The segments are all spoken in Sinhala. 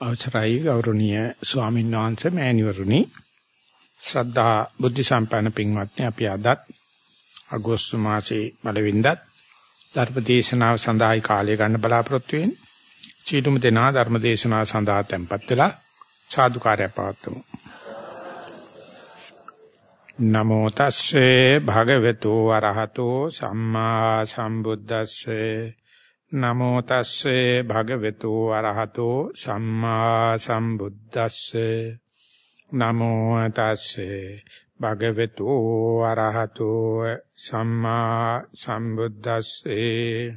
අවසරයි ගෞරවනීය ස්වාමීන් වහන්සේ මෑණිවරුනි ශ්‍රද්ධා බුද්ධ සම්පන්න පින්වත්නි අපි අදත් අගෝස්තු මාසයේ පළවෙනිදා ධර්ම දේශනාව සඳහායි කාලය ගන්න බලාපොරොත්තු වෙන්නේ. චීතුම දෙනා ධර්ම දේශනාව සඳහා tempත් වෙලා සාදුකාරය පවත්වමු. නමෝ තස්සේ භගවතු වරහතෝ සම්මා සම්බුද්දස්සේ නමෝ තස්සේ භගවතු අරහතෝ සම්මා සම්බුද්දස්සේ. නමෝ තස්සේ භගවතු අරහතෝ සම්මා සම්බුද්දස්සේ.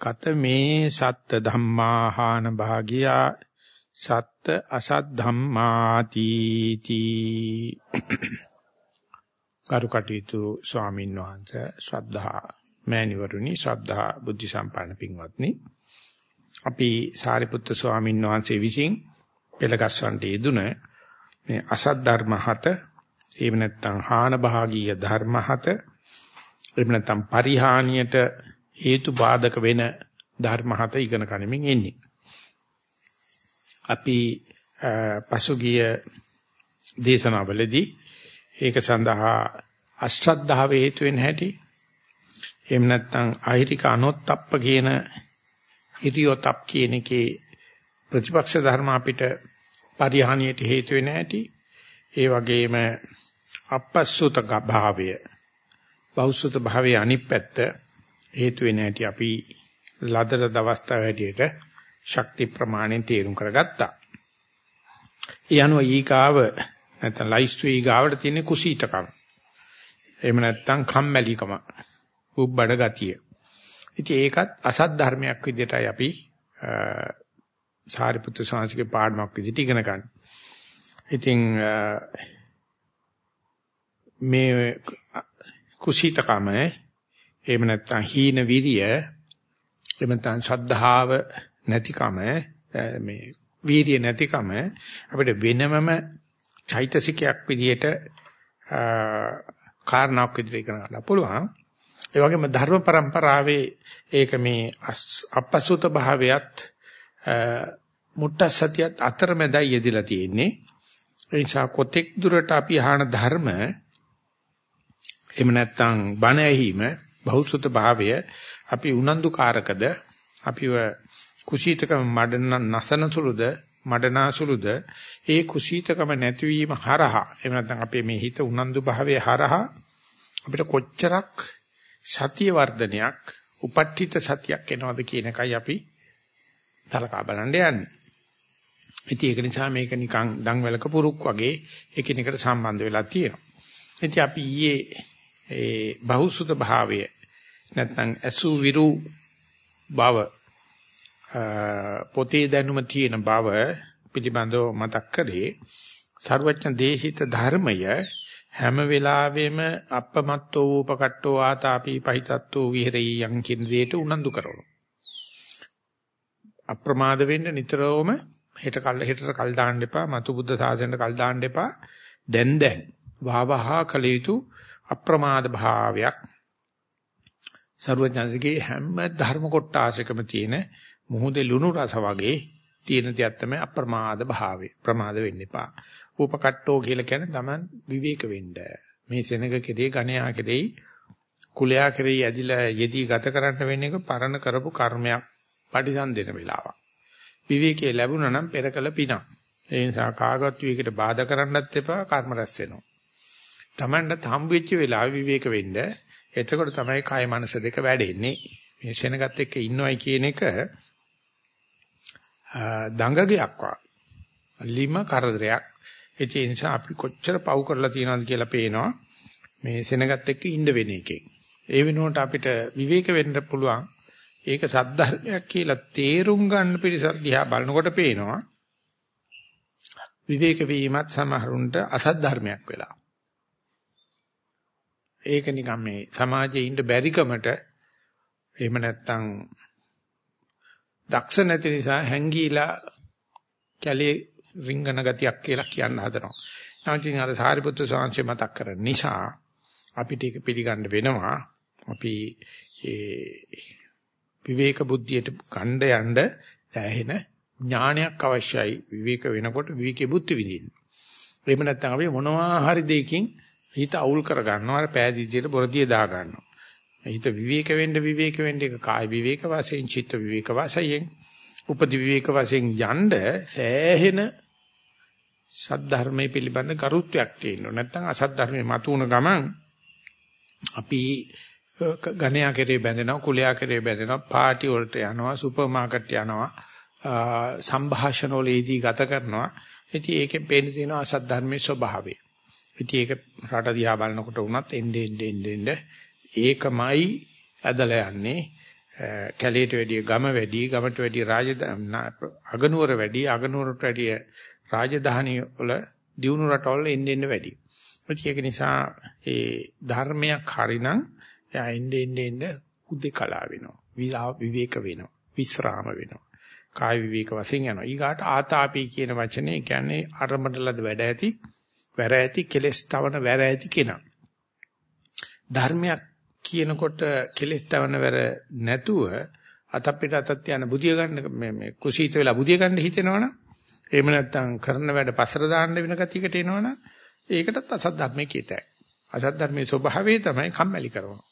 කතමේ සත්ත ධම්මාහාන භාගියා සත්ත අසත් ධම්මාති තී. කරුකටීතු ස්වාමීන් වහන්සේ ශ්‍රද්ධා මෑණිවරුනි ශ්‍රද්ධා බුද්ධ සම්පන්න පින්වත්නි. අපි සාරිපුත්‍ර ස්වාමීන් වහන්සේ විසින් පෙළගස්වන්ට යෙදුන මේ අසත් ධර්ම හත එහෙම නැත්නම් හාන භාගීය ධර්ම හත එහෙම නැත්නම් පරිහානියට හේතු බාධක වෙන ධර්ම හත ඉගෙන ගනිමින් ඉන්නේ. අපි පසුගිය දේශනාවලදී ඒක සඳහා අශ්‍රද්ධාව හේතු වෙන හැටි එහෙම නැත්නම් අහිරික අනොත්ප්ප කියන ඉරියොතප් කියන එකේ ප්‍රතිපක්ෂ ධර්ම අපිට පරිහානියට හේතු වෙන ඇති ඒ වගේම අපස්සුත භාවය බෞසුත භාවයේ අනිත් පැත්ත හේතු වෙන ඇති අපි ලදර දවස්තාව හැටියට ශක්ති ප්‍රමාණයෙන් තේරුම් කරගත්තා. ඒ අනුව ඊගාව නැත්නම් ලයිස්තු ඊගාවට තියෙන කුසීතකම. එහෙම නැත්නම් කම්මැලිකම. උබ්බඩ ගතිය. ඉතින් ඒකත් අසත් ධර්මයක් විදිහටයි අපි සාරිපුත්‍ර සාංශිකේ පාඩමක් විදිහට ඉගෙන ගන්න. ඉතින් මේ කුසීතකම එහෙම නැත්නම් හීන විරිය එහෙම නැත්නම් ශ්‍රද්ධාව නැතිකම මේ වීර්ය නැතිකම අපිට වෙනමම චෛතසිකයක් විදිහට කාරණාවක් විදිහට ඉගෙන ගන්න පුළුවන්. ඒ වගේම ධර්ම પરම්පරාවේ ඒක මේ අපසුත භාවයත් මුට්ට සතියත් අතරමැදයි යෙදিলা තියෙන්නේ. ඒ නිසා කොතෙක් දුරට අපි අහන ධර්ම එහෙම නැත්නම් බණ ඇහිම බහුසුත භාවය අපි උනන්දුකාරකද? අපිව කුසීතකම මඩන නසනසුලුද මඩනාසුලුද ඒ කුසීතකම නැතිවීම හරහා එහෙම නැත්නම් අපේ මේ හිත උනන්දු භාවයේ හරහා අපිට කොච්චරක් සතිය වර්ධනයක් උපට්ඨිත සතියක් එනවද කියන එකයි අපි තලකා බලන්න යන්නේ. ඉතින් ඒක නිසා මේක නිකන් දන්වැලක පුරුක් වගේ එකිනෙකට සම්බන්ධ වෙලා තියෙනවා. ඉතින් අපි ඊයේ ඒ බහුසුත භාවය නැත්නම් අසු විරු බව පොතේ දැනුම තියෙන බව පිළිබඳව මතක් කරේ සර්වඥ දේශිත ධර්මය හැම වෙලාවෙම අපමත්තෝ උපකට්ටෝ ආතාපි පහිතත්තෝ විහෙරයි යන් කියන දෙයට උනන්දු කරනවා. අප්‍රමාද වෙන්න නිතරම හෙට කල් හෙටට කල් දාන්න එපා, මතු බුද්ධ සාසනයට කල් දාන්න එපා. දැන් දැන් වහවහා කළ යුතු අප්‍රමාද භාවයක් සර්වඥාන්සේගේ හැම ධර්ම කොටාසකම තියෙන මොහොතේ ලුණු රස වගේ තියෙන තියක් තමයි අප්‍රමාද භාවය. ප්‍රමාද වෙන්න එපා. ූපකට්ටෝ කියලා කියන්නේ Taman විවේක වෙන්න. මේ සෙනග කෙරේ ගණයා කෙරේ කුලයා කෙරේ ඇදිලා යෙදී ගත කරන්න වෙන්නේ පරණ කරපු කර්මයක් පරිසම් දෙන වෙලාවක්. විවේකයේ ලැබුණා නම් පෙරකල පිනක්. ඒ නිසා කාගවත් විවේකයට බාධා කරන්නත් එපා කර්ම රැස් වෙනවා. Tamanට හම්බ වෙච්ච වෙලාවෙ විවේක වෙන්න එතකොට තමයි කාය මනස දෙක වැඩෙන්නේ. මේ සෙනගත් එක්ක ඉන්නවයි කියන එක දඟගයක් වා. ලිම කරදරයක්. ඒ නිසා අපි කොච්චර පව් කරලා තියෙනවද කියලා පේනවා මේ සෙනගත් එක්ක ඉන්න වෙන එකෙන්. ඒ වෙනුවට අපිට විවේක වෙන්න පුළුවන්. ඒක සද්ධර්මයක් කියලා තේරුම් ගන්න පිරිසක් දිහා බලනකොට පේනවා. විවේක වීමත් සමහරුන්ට අසත් ධර්මයක් වෙලා. ඒක නිකන් මේ සමාජයේ ඉන්න බැරිකමට එහෙම නැත්තම් දක්ෂ නැති නිසා හැංගීලා කැලේ රිංගන ගතියක් කියලා කියන්න හදනවා. නැවතින් අර සාරිපුත්‍ර සාංශය මතක් කරන නිසා අපිට ඒක පිළිගන්න වෙනවා. අපි ඒ විවේක බුද්ධියට ගණ්ඩ යන්න දැහෙන ඥානයක් අවශ්‍යයි විවේක වෙනකොට විවේකේ බුද්ධ විදින්න. එහෙම නැත්නම් අපි මොනවා හරි දෙයකින් හිත අවුල් කර ගන්නවා අර පෑදීතියට බොරදිය දා ගන්නවා. හිත විවේක වෙන්න විවේක වෙන්න එක කාය විවේක වශයෙන් චිත්ත විවේක වශයෙන් උපදි විවේක වශයෙන් යන්න සෑහෙන සද්ධර්මයේ පිළිබඳ ගරුත්වයක් තියෙනවා. නැත්නම් අසද්ධර්මයේ මතුවන ගමන් අපි ගණයා කෙරේ බැඳෙනවා, කුලයා කෙරේ බැඳෙනවා, පාටි වලට යනවා, සුපර් මාකට් යනවා, සංഭാෂණ වලදී ගත කරනවා. ඉතින් ඒකෙන් පේන තියෙනවා අසද්ධර්මයේ ස්වභාවය. ඉතින් ඒක රට දිහා බලනකොට වුණත් එන්නේ එන්නේ එන්නේ ඒකමයි ඇදලා යන්නේ කැලේට වැඩිය ගම වැඩි ගමට වැඩිය රාජධානි අගනුවර වැඩි අගනුවරට වැඩිය රාජධානි වල දියුණු රටවල එන්න එන්න වැඩි. ඒක නිසා ඒ ධර්මයක් හරිනම් එයා එන්න එන්න එන්න උදේකලා වෙනවා. විවේක වෙනවා. විස්රාම වෙනවා. කාය විවේක වශයෙන් යනවා. ඊගාට ආතාපි කියන වචනේ කියන්නේ අරමුණලද වැඩ ඇති, වැර ඇති, කෙලස් තවන වැර ඇති කෙනා. ධර්මයක් කියනකොට කෙලස් තවන වැර නැතුව අත අපිට අතත් යන බුදිය ගන්න මේ මේ කුසීත වෙලා බුදිය ගන්න හිතෙනවනම් එහෙම නැත්නම් කරන වැඩ පස්සට දාන්න වෙන ගතියකට එනවනම් ඒකටත් අසත් ධර්මයේ කියතයි. අසත් ධර්මයේ ස්වභාවය තමයි කම්මැලි කරනවා.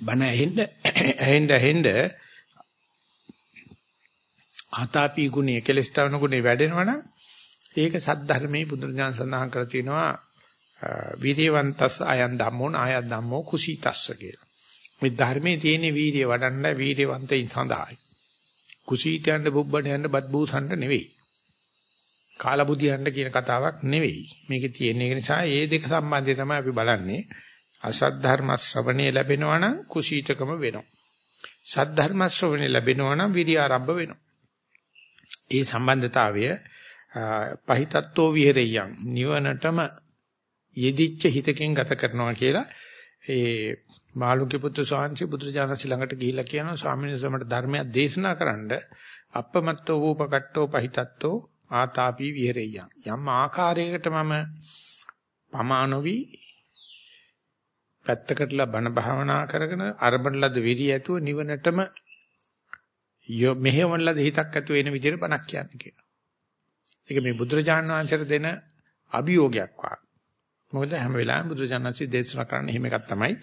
බණ ඇහෙන්න ඇහෙන්න ඇහෙන්න ආතාපි ගුණය කෙලස්තවන ගුණේ වැඩෙනවනම් ඒක සද්ධර්මයේ බුදුරජාණන් සඳහන් කර තිනවා වීර්යවන්තස් අයන් ධම්මෝ නායන් ධම්මෝ කුසීතස්ස කියලා. මේ ධර්මයේ තියෙන වීර්ය වඩන්න වීර්යවන්තයින් සඳහායි. කුසීතයන්ට බුබ්බණයන්ට බත් බූසන්ට නෙවෙයි. කාලබුදියන්ට කියන කතාවක් නෙවෙයි. මේකේ තියෙන එක නිසා මේ දෙක සම්බන්ධය තමයි අපි බලන්නේ. අසත් ධර්ම ශ්‍රවණේ ලැබෙනවා නම් කුසීතකම වෙනවා. සත් ධර්ම ශ්‍රවණේ ලැබෙනවා නම් විරිය ආරම්භ වෙනවා. ඒ සම්බන්ධතාවය පහිතත්වෝ විහෙරියං නිවනටම යෙදිච්ච හිතකින් ගත කරනවා කියලා ඒ මාළුක්‍ය පුත්‍ර ස්වාමීන් බුදුරජාණන් ළඟට ගිහිල්ලා කියනවා ස්වාමීන් වහන්සේ මට ධර්මයක් දේශනා කරන්න අපමත්තෝ වූපකට්ටෝ පහිතත්තෝ ආතාපි විහෙරියං යම් ආකාරයකට මම පමානොවි පැත්තකටලා බණ භාවනා කරගෙන අරබන ලද විරිය ඇතුව නිවනටම මෙහෙවන ලද හිතක් ඇතුව එන විදිහට බණක් කියන්නේ කියලා. ඒක මේ බුදුරජාණන් වහන්සේට දෙන අභියෝගයක් වා. මොකද හැම වෙලාවෙම බුදුරජාණන් වහන්සේ දේශනා කරන්නේ එහෙම එකක් තමයි.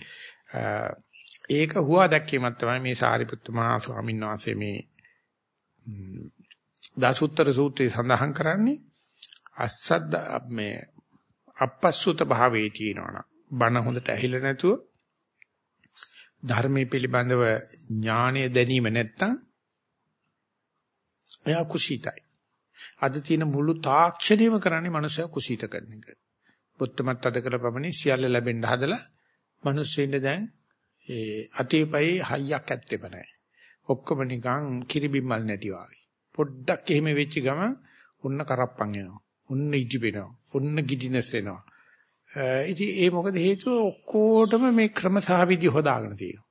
ඒක හුවා දැක්වීමක් තමයි මේ සාරිපුත්ත මහා ස්වාමීන් වහන්සේ මේ දාසුත්තර සූත්‍රයේ සඳහන් කරන්නේ අස්සද්ද මේ අපස්සුත භාවයේ තියෙනවනම් බණ හොඳට ඇහිලා නැතුව ධර්මයේ පිළිබඳව ඥානය දැනීම නැත්තම් එයා කුසීතයි. අද තියෙන මුළු තාක්ෂණයම කරන්නේ මනුස්සයා කුසීත කරන එක. බුද්ධමත් අද කළ පමණින් සියල්ල ලැබෙන්න හදලා මිනිස්සුන්ට දැන් ඒ අතීපයි හයියක් ඇත්තෙම නැහැ. ඔක්කොම නිකන් කිරිබිම්මල් නැටි වගේ. පොඩ්ඩක් එහෙම වෙච්ච ගම ඔන්න කරප්පන් එනවා. ඔන්න ඉටිපෙනවා. ඔන්න ගිඩිනස් එනවා. ඉතින් ඒ මොකද හේතුව ඔක්කොටම මේ ක්‍රම සහ විදි හොදාගෙන තියෙනවා.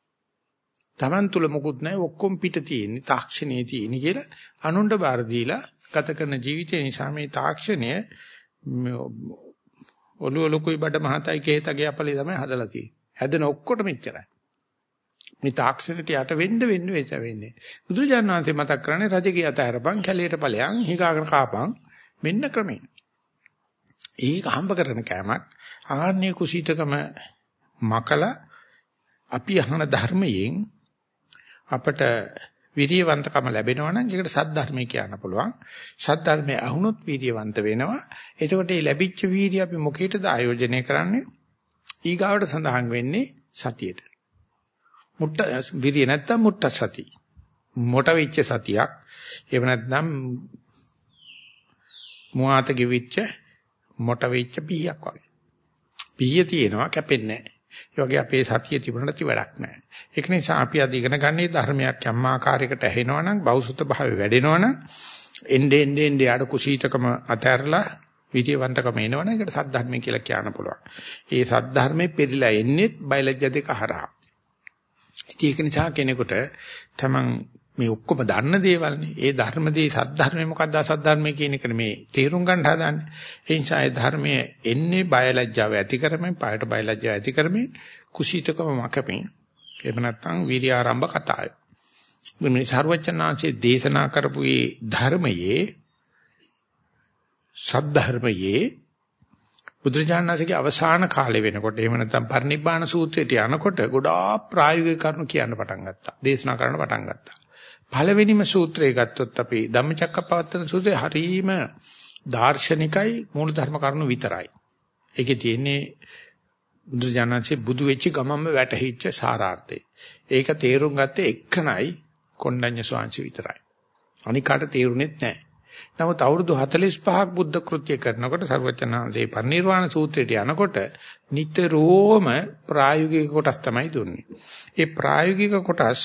Taman තුල මොකුත් නැහැ ඔක්කොම පිට තියෙන්නේ තාක්ෂණයේ තියෙන්නේ කියලා අනුණ්ඩ බාර දීලා ගත කරන ජීවිතය නිසා මේ තාක්ෂණය ඔළුව ලොකුයි බඩ මහතයි කේතගේ අපලේ තමයි හදලා තියෙන්නේ. හැදෙන ඔක්කොටම එච්චරයි. මේ තාක්ෂණයට යට වෙන්න වෙන්න වෙච්ච වෙන්නේ. බුදුරජාණන් වහන්සේ මතක් කරන්නේ රජගේ අතහැරපන් කැලේට ඵලයන් හිගාගෙන කාපන් මෙන්න ක්‍රමේ. ඒක හම්බ කරන කෑමක් ආන්නේ කුසීතකම මකලා අපි අහන ධර්මයෙන් අපට විරියවන්තකම ලැබෙනවා නම් ඒකට සද්ධර්මය කියන්න පුළුවන්. සද්ධර්මයේ අහුනොත් විරියවන්ත වෙනවා. එතකොට මේ ලැබිච්ච වීර්ය අපි මොකේටද ආයෝජනය කරන්නේ? ඊගාවට සඳහන් වෙන්නේ සතියට. මුට්ට විරිය නැත්තම් මුට්ට සති. මොට වෙච්ච සතියක්. එහෙම නැත්නම් මුවාත ගෙවිච්ච මොට වෙච්ච පීයක් වගේ. පීය තියෙනවා කැපෙන්නේ නැහැ. ඒ වගේ අපේ සතිය තිබුණාට වැඩක් නැහැ. ඒක නිසා අපි අද ඉගෙන ගන්නේ ධර්මයක් යම් ආකාරයකට ඇහෙනවනම් බෞසුත භාවය වැඩෙනවනම් එnde ende ende යාට කුසීතකම අතහැරලා විද්‍යවන්තකම එනවනම් ඒකට සද්ධර්මය කියලා කියන්න පුළුවන්. ඒ සද්ධර්මයේ පෙරිලා එන්නේ බයලජ්‍ය දෙක හරහා. ඉතින් ඒක නිසා කෙනෙකුට තමන් මේ ඔක්කොම දන්න දේවල්නේ. ඒ ධර්මදී සද්ධර්මයේ මොකක්ද අසද්ධර්මයේ කියන එක මේ තේරුම් ගන්න හදාන්නේ. ඒ නිසා ඒ ධර්මයේ එන්නේ බයලජ්ජාව ඇති කරමින්, පායට බයලජ්ජාව ඇති කරමින්, කුසීතකම මකමින්. එහෙම නැත්නම් වීර්ය ආරම්භ කතාවයි. මේ සර්වචනාංශයේ දේශනා කරපු මේ ධර්මයේ සද්ධර්මයේ බුදුරජාණන්සේගේ අවසාන කාලේ වෙනකොට එහෙම නැත්නම් පරිනිබ්බාන සූත්‍රයට යනකොට ගොඩාක් ප්‍රායෝගික කරුණු කියන්න පටන් ගත්තා. දේශනා කරන්න පටන් ගත්තා. පළවෙනිම සූත්‍රය ගත්තොත් අපි ධම්මචක්කප්පවත්තන සූත්‍රය හරීම දාර්ශනිකයි මූලධර්ම කරුණු විතරයි. ඒකේ තියෙන්නේ බුදුජානන්සේ බුදු වෙච්ච ගමම්ම වැටහිච්ච සාරාර්ථය. ඒක තේරුම් ගත්තේ එක්කනයි කොණ්ඩඤ්ඤ ස්වාංශ විතරයි. අනිකාට තේරුනේත් නැහැ. නමුත් අවුරුදු 45ක් බුද්ධ කෘත්‍ය කරනකොට සර්වචනාංශේ පරිනිර්වාණ සූත්‍රයට යනකොට නිතරම ප්‍රායෝගික කොටස් තමයි දුන්නේ. ඒ ප්‍රායෝගික කොටස්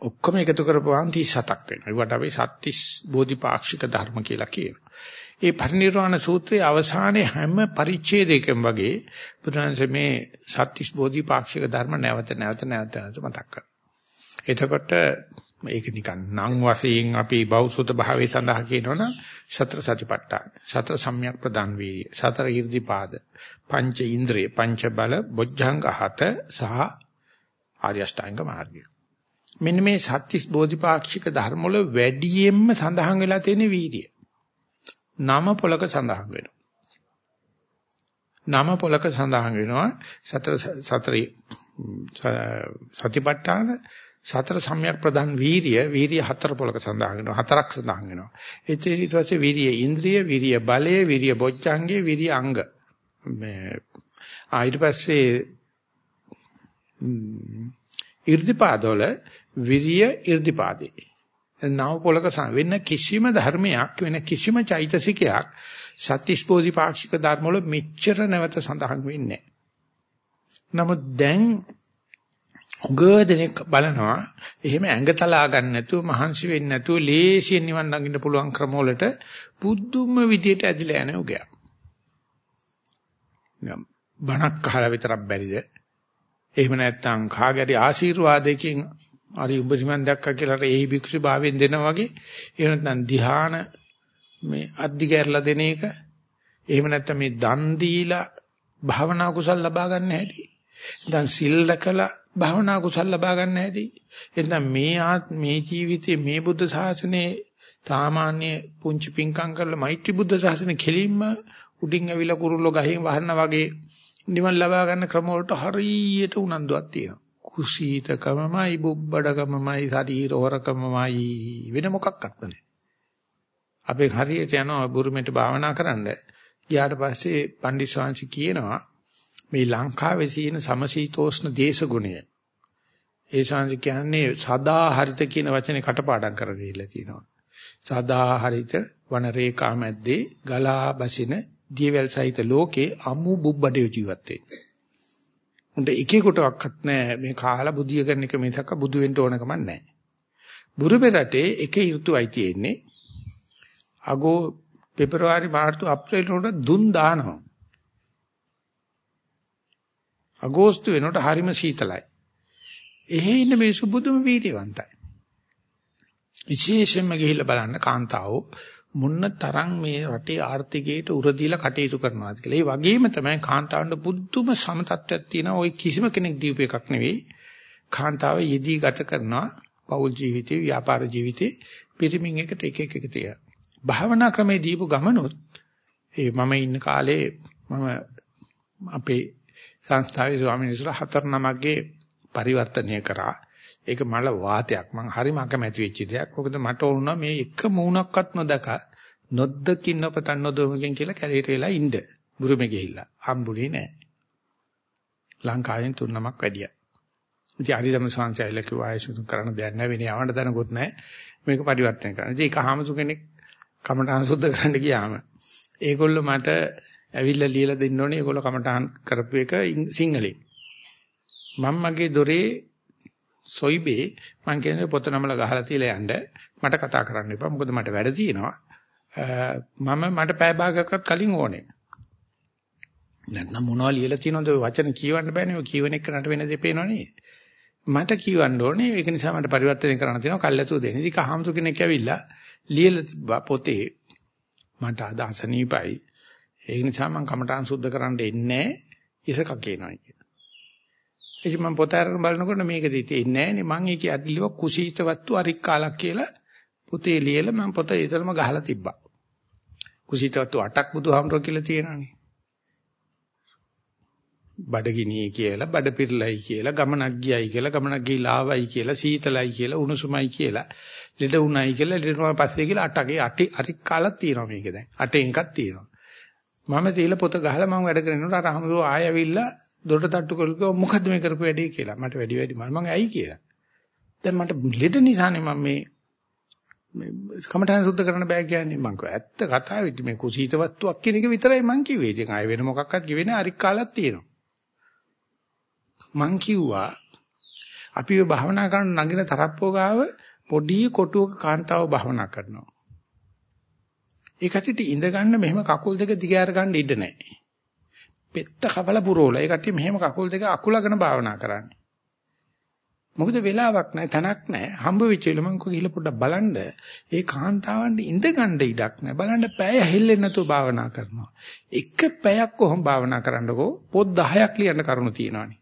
ඔක්කොම එකතු කරපුවාම 37ක් වෙනවා. ඒකට අපි සත්‍තිස් බෝධිපාක්ෂික ධර්ම කියලා කියනවා. ඒ පරිනිර්වාණ සූත්‍රයේ අවසානයේ හැම පරිච්ඡේදයකම වගේ බුදුරජාණන් මේ සත්‍තිස් බෝධිපාක්ෂික ධර්ම නැවත නැවත නැවත නැවත මතක් කරනවා. එතකොට මේක නිකන් නම් වශයෙන් අපි බෞසුත භාවයේ සඳහා කියනවනම් සතර සතිපට්ඨාන සතර සම්‍යක් ප්‍රදාන් වේය සතර ඊර්ධිපාද පංච ඉන්ද්‍රිය පංච බල බොජ්ජංග හත සහ ආර්ය අෂ්ටාංග මාර්ගය මෙන්න මේ සත්‍තිස් බෝධිපාක්ෂික ධර්ම වල වැඩියෙන්ම සඳහන් වෙලා තියෙන වීර්ය. නම පොලක සඳහන් වෙනවා. නම පොලක සඳහන් වෙනවා සතර සතරේ සතිපට්ඨාන සතර සම්‍යක් ප්‍රධාන වීර්ය වීර්ය හතර පොලක සඳහන් වෙනවා හතරක් සඳහන් වෙනවා. ඒ ඊට පස්සේ වීර්ය ඉන්ද්‍රිය වීර්ය බලය වීර්ය බොජ්ජංගේ වීර්ය අංග. මේ ඊට පස්සේ ඉර්ධිපාදවල විරිය irdipaade. නව පොලක වෙන කිසිම ධර්මයක් වෙන කිසිම චෛතසිකයක් සත්‍තිස්පෝධි පාක්ෂික ධර්ම වල මෙච්චර නැවත සඳහන් වෙන්නේ නමුත් දැන් උගදෙනෙක් බලනවා එහෙම ඇඟ තලා ගන්න නැතුව මහන්සි වෙන්නේ නැතුව ලේසියෙන් නිවන් ළඟින්න පුළුවන් ක්‍රම වලට පුදුම විදියට ඇදිලා යන උගයක්. බණක් අහලා විතරක් බැරිද? එහෙම නැත්නම් කාගරි ආශිර්වාදයකින් හරි උඹ සිමන් දැක්කා කියලා ඒ භික්ෂු භාවයෙන් දෙනා වගේ එහෙම නැත්නම් ධ්‍යාන මේ අද්දිගැරලා දෙන එක එහෙම නැත්නම් මේ දන් දීලා භාවනා කුසල් ලබා ගන්න හැටි දැන් සිල් රැකලා භාවනා කුසල් ලබා ගන්න හැටි එතන මේ මේ ජීවිතේ මේ බුද්ධ ශාසනයේ සාමාන්‍ය පුංචි පිංකම් කරලා මෛත්‍රී බුද්ධ ශාසනය කෙලින්ම උඩින් ඇවිල්ලා කුරුල්ලෝ ගහෙන් වහන්න වගේ නිවන් ලබා ගන්න ක්‍රම වලට හරියට උනන්දුවක් තියෙනවා කුසීතකමමයි බුබ්බඩකමමයි ශරීර හොරකමමයි වෙන මොකක්වත් නැහැ. අපේ හරියට යනවා බුරුමෙට භාවනා කරන්න. ගියාට පස්සේ පණ්ඩිත ශාන්සි කියනවා මේ ලංකාවේ තියෙන සමශීතෝෂ්ණ දේශගුණය. ඒ ශාන්සි කියන්නේ සදා හරිත කියන වචනේ කටපාඩම් කරගෙන ඉලා තියෙනවා. සදා හරිත වන රේඛා මැද්දේ ගලා බසින දියවැල් සහිත ලෝකේ අමු බුබ්බඩේ ජීවත් වෙන්නේ. උන්ට එකෙකුටවත් නැහැ මේ කාලා බුදිය කරන එක මිසක බුදු වෙන්න ඕනකම නැහැ. බුරුපේ රටේ එක ඍතුවයි තියෙන්නේ. අගෝ පෙබරවාරි මාර්තු අප්‍රේල් වලට දුන් දානවා. අගෝස්තු වෙනකොට හරිම සීතලයි. එහෙ ඉන්න මිනිස්සු බුදුම වීර්යවන්තයි. විශේෂයෙන්ම ගිහිල්ලා බලන්න කාන්තාවෝ මුන්න තරම් මේ රටේ ආර්ථිකයට උර දීලා කටයුතු කරනවාද කියලා. ඒ වගේම තමයි කාන්තාවන්ට බුද්ධම සමතත්වයක් තියෙනවා. ওই කිසිම කෙනෙක් දීප එකක් නෙවෙයි. කාන්තාව යෙදී ගත කරනවා පෞල් ජීවිතේ, ව්‍යාපාර ජීවිතේ පිරිමින් එකට එක එක එක තිය. භාවනා ක්‍රමේ දීපු ගමනොත් ඒ මම ඉන්න කාලේ මම අපේ සංස්ථාවේ ස්වාමීන් වහන්සේලා හතර නමක්ගේ පරිවර්තනය කරා. ඒක මල වාතයක්. මං හරිම අකමැති වෙච්ච දෙයක්. මොකද මට ඕන මේ එක මූණක්වත් නොදක නොද්දකින් නොපතන් නොදොමකින් කියලා කැලේට වෙලා ඉන්න. බුරුමේ ගිහිල්ලා. හම්බුනේ නැහැ. ලංකාවෙන් තුන් නමක් වැඩියා. ඉතින් හරිදම සංසයල කිව්වා ආයසුතු කරන්න දෙයක් නැහැ වෙන්නේ යවන්න දනකොත් නැහැ. මේක පරිවර්තන කරන්න. ඉතින් ඒක හාමුදුර කෙනෙක් කමඨාන් සුද්ධ කරන්න ගියාම ඒගොල්ලෝ මට ඇවිල්ලා ලියලා දෙන්න ඕනේ ඒගොල්ලෝ කමඨාන් කරපු එක සිංහලෙන්. මම මගේ දොරේ සොයිබේ මං කියන්නේ පොත නමල ගහලා තියලා යන්න. මට කතා කරන්න එපා. මොකද මට වැඩ තියෙනවා. මම මට පැය භාගයක්වත් කලින් ඕනේ. නැත්නම් මොනවද ලියලා තියෙනවද ඔය වචන කියවන්න බෑනේ. ඔය කියවන එක නට වෙන දෙ පේනවනේ මට කියවන්න ඕනේ. ඒක නිසා මට පරිවර්තනය කරන්න තියෙනවා. කල්ැතු දෙන්න. ඉතින් කහම්සු කෙනෙක් ඇවිල්ලා ලියලා පොතේ මට අද අසනීපයි ඒ නිසා මම කමටහන් සුද්ධ කරන්න එන්නේ ඉසක කියනවා ඉතින් මම පොත අරගෙන බලනකොට මේක දෙතේ නෑනේ මං ඒකේ අදිලිව කුසීත වස්තු අරික් කාලක් කියලා පොතේ ලියලා මම පොත ඒතරම ගහලා තිබ්බා. කුසීත වස්තු 8ක් බුදුහාමරෝ කියලා තියෙනවානේ. බඩගිනියේ කියලා බඩ පිරලයි කියලා ගමනක් ගියයි කියලා ගමනක් ගිහිලා ආවයි කියලා සීතලයි කියලා උණුසුමයි කියලා ලෙඩ උණයි කියලා ලෙඩ වුණා පස්සේ කියලා අටගේ අටි අටි කාලක් තියෙනවා මේක දැන් අටෙන් එකක් තියෙනවා මම තීලා පොත ගහලා මම වැඩ කරනකොට අර අහමුදෝ ආය ඇවිල්ලා දොරට තට්ටු කරලා මොකද්ද මේ කරපු වැඩේ කියලා? මට වැඩි වැඩි මම ඇයි කියලා. දැන් මට ලෙඩ නිසානේ මම මේ මේ කමඨාන් සුද්ධ කරන්න බෑ කියන්නේ. මං කිව්වා ඇත්ත කතාවෙදි මේ කුසීත වස්තුවක් කියන එක විතරයි මං කිව්වේ. ඉතින් ආය වෙන මොකක්වත් කිව්වේ නෑ. අරික් කාලක් තියෙනවා. මං කිව්වා අපිව භාවනා කරන නගින තරප්පෝ ගාව පොඩි කොටුවක කාන්තාව භාවනා කරනවා. ඒ කටිට ඉඳ ගන්න මෙහෙම කකුල් දෙක දිගෑර ගන්න ඉඩ නැහැ. පෙත්ත කපල පුරෝලා. ඒ කටිය මෙහෙම කකුල් දෙක අකුලගෙන භාවනා කරන්නේ. මොකද වෙලාවක් නැහැ තනක් නැහැ හම්බ වෙච්ච වෙලාව මම ගිහලා පොඩ්ඩක් බලන්න ඒ කාන්තාවන්ට ඉඳ ගන්න ඉඩක් නැහැ බලන්න පැය හෙල්ලෙන්නේ නැතුව භාවනා කරනවා එක පැයක් කොහොම භාවනා කරන්නකෝ පොත් 10ක් ලියන්න කරුණු තියෙනවානේ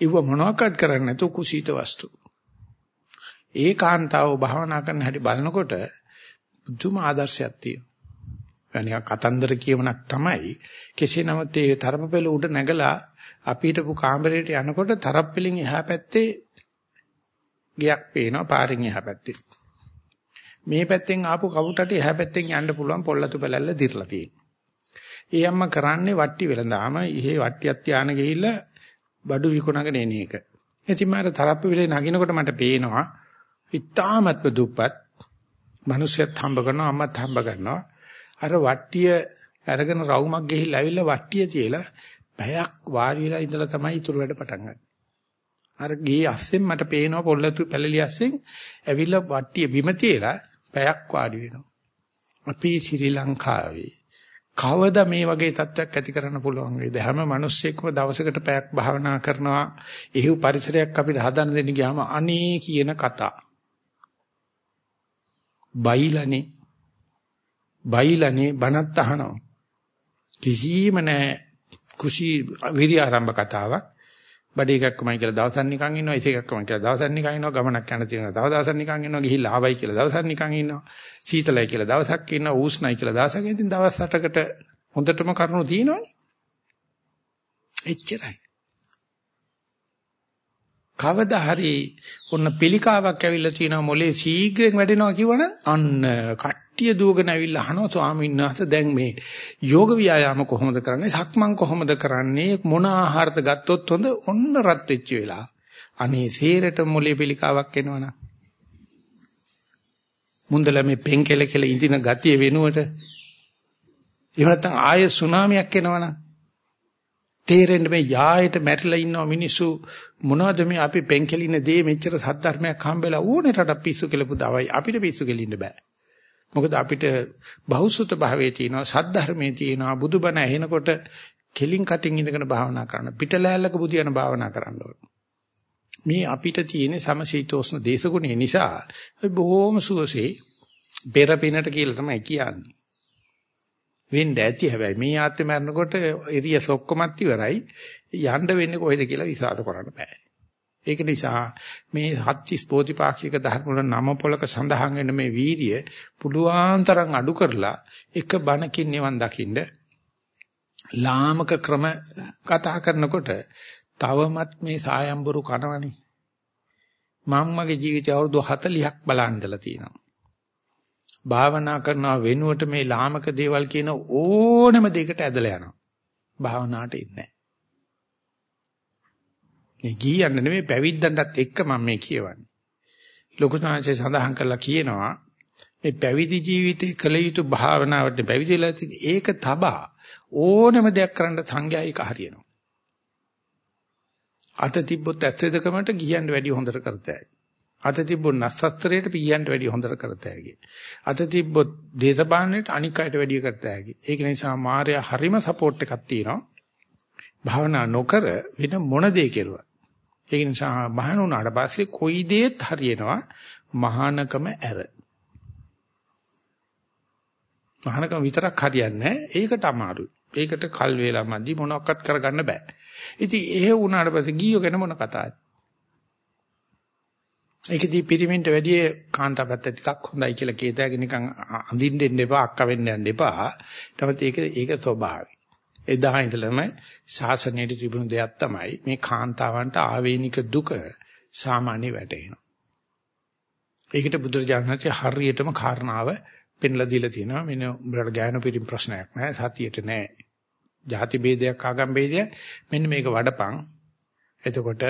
ඉව මොනවාක්වත් කරන්නේ නැතුව කුසීත වස්තු. ඒ කාන්තාව භාවනා කරන හැටි බලනකොට පුදුම ආදර්ශයක් තියෙනවා. නිකන් කතන්දර කියවණක් තමයි. කෙසේ නමුත් ඒ තරපපෙළ උඩ නැගලා අපිටපු කාමරයට යනකොට තරප්පෙලින් එහා පැත්තේ ගයක් පේනවා පාරින් එහා පැත්තේ. මේ පැත්තෙන් ආපු කවුටට එහා පැත්තෙන් යන්න පුළුවන් පොල්ලතු බැලල්ල දිර්ලා තියෙනවා. ඒ අම්මා කරන්නේ වට්ටි වෙලඳාම ඉහි වට්ටියක් තියාන ගිහිල්ලා බඩු විකුණගෙන එන එක. ඉතින් මාර තරප්පෙලේ නගිනකොට මට පේනවා ඉතාමත්ම දුප්පත් මිනිස්සුත් හම්බ කරනවා අම්මත් හම්බ කරනවා අර වට්ටිය අරගෙන රවුමක් ගිහිල්ලා ඇවිල්ලා වට්ටිය තියලා පැයක් වාඩි වෙලා ඉඳලා තමයි ඉතුරු වැඩ පටන් ගන්නේ. අර ගේ අස්සෙන් මට පේනවා පොල්ලතු පැලලි අස්සෙන් ඇවිල්ලා වට්ටිය බිම තියලා පැයක් වාඩි වෙනවා. අපි ශ්‍රී ලංකාවේ කවදා මේ වගේ තත්ත්වයක් ඇති කරන්න පුළුවන් වේද හැම මිනිස්සෙක්ම දවසකට පැයක් භාවනා කරනවා එහෙව් පරිසරයක් අපිට හදන්න දෙන්න ගියාම අනේ කියන කතා බයිලානේ බයිලානේ බණත් අහනවා. කිසිම නැහැ කුසී විරි ආරම්භ කතාවක්. බඩ එකක්මයි කියලා දවසක් නිකන් ඉන්නවා ඒක එකක්මයි කියලා දවසක් නිකන් ඉන්නවා ගමනක් යන තියෙනවා තව දවසක් නිකන් ඉන්නවා ගිහිල්ලා ආවයි කියලා දවසක් නිකන් ඉන්නවා සීතලයි කියලා දවසක් ඉන්නවා උෂ්ණයි කියලා දවසක් ඉතින් දවස් 8කට හොඳටම කරුණු තියෙනවනේ. එච්චරයි. කවදා හරි ඔන්න පිළිකාවක් ඇවිල්ලා තියෙනවා මොලේ ශීඝ්‍රයෙන් වැඩෙනවා කිව්වනම් අන්න කට්ටිය දුවගෙන ඇවිල්ලා අහනවා ස්වාමීන් වහන්සේ දැන් මේ යෝග ව්‍යායාම කොහොමද කරන්නේ? සක්මන් කොහොමද කරන්නේ? මොන ආහාරද ගත්තොත් හොඳ? ඔන්න රත් වෙච්ච වෙලා අනේ සේරට මොලේ පිළිකාවක් එනවනම්. මුන්දල මේ පෙන්කෙල කෙල ඉඳින ගතිය වෙනුවට. එහෙම නැත්නම් ආයෙ සුනාමියක් එනවනම්. තේරෙන්න මේ යායට මැරිලා ඉන්නව මිනිස්සු මොනවද මේ අපි පෙන්කෙලින දේ මෙච්චර සද්ධර්මයක් හම්බෙලා ඕනේ රට පිස්සු කෙලපු දවයි. අපිට පිස්සු කෙලින්න බෑ. මොකද අපිට බහුසුත භාවයේ තියෙනවා සද්ධර්මයේ තියෙනවා බුදුබණ ඇහෙනකොට කෙලින් කටින් ඉඳගෙන භාවනා කරන්න පිටලෑල්ලක බුදියන භාවනා කරන්න ඕන මේ අපිට තියෙන සමශීතෝෂ්ණ දේශගුණය නිසා බොහෝම සුවසේ පෙරපිනට කියලා තමයි කියන්නේ වෙන්න ඇති හැබැයි මේ ආත්මේ මරනකොට එරියස් ඔක්කොමත් ඉවරයි යන්න වෙන්නේ කොහෙද කියලා විශ්වාස කරන්න බෑ. ඒක නිසා මේ හත්තිස් බෝධිපාක්ෂික ධර්ම වල නම පොලක සඳහන් වෙන මේ වීර්ය පුලුවන් තරම් අඩු කරලා එක බණකින් නිවන් දකින්න ලාමක ක්‍රම කතා කරනකොට තවමත් මේ සායම්බරු කනවනේ. මම මගේ ජීවිතය අවුරුදු 40ක් බලන් ඉඳලා තියෙනවා. භාවනා කරනවා වෙනුවට මේ ලාමක දේවල් කියන ඕනම දෙයකට ඇදලා යනවා. භාවනාවට ඉන්නේ මේ ගියන්න නෙමෙයි පැවිද්දන්ටත් එක්ක මම මේ කියවන්නේ. ලොකු සංහසේ සඳහන් කරලා කියනවා මේ පැවිදි ජීවිතේ කළ යුතු භාවනාවට පැවිදිලා ඒක තබා ඕනම දෙයක් කරන්න සංඥා එක හරියනවා. අත තිබ්බොත් ඇත්තදකමට ගියන්න වැඩි හොඳට කරතයි. අත තිබ්බොත් නස්සස්තරයට පීයන්ට වැඩිය හොඳට කරත හැකි. අත තිබ්බොත් දේශපාලනයට අනික් අයට වැඩිය කරත හැකි. ඒක නිසා මාර්යා හරිම සපෝට් එකක් තියෙනවා. භාවනා නොකර වෙන මොන දේ කෙරුවා. ඒක නිසා මහාන උනාට පස්සේ කොයි දේත් හරියනවා මහානකම ඇර. මහානකම විතරක් හරියන්නේ ඒකට අමාරුයි. ඒකට කල් වේලා මදි මොනවත් කරගන්න බෑ. ඉතින් එහෙ වුණාට පස්සේ ගියෝ ගැන මොන කතාවද? ඒකදී පිරිමින්ට වැඩිය කාන්තාපත්ත ටිකක් හොඳයි කියලා කේතයාගෙන නිකන් අඳින්න දෙන්න එපා අක්ක වෙන්න යන්න එපා. ඊට ඒක ඒක ස්වභාවයි. එදා ඉඳලම ශාසනයේ තිබුණු දෙයක් තමයි මේ කාන්තාවන්ට ආවේනික දුක සාමාන්‍ය වැටෙනවා. ඒකට බුදුරජාණන්සේ හරියටම කාරණාව පෙන්ලා දීලා තියෙනවා. මෙන්න උඹලට ගෑනු පිටින් ප්‍රශ්නයක් නැහැ. සතියට නැහැ. ಜಾති ભેදයක් ආගම් ભેදයක්. මෙන්න මේක වඩපන්. එතකොට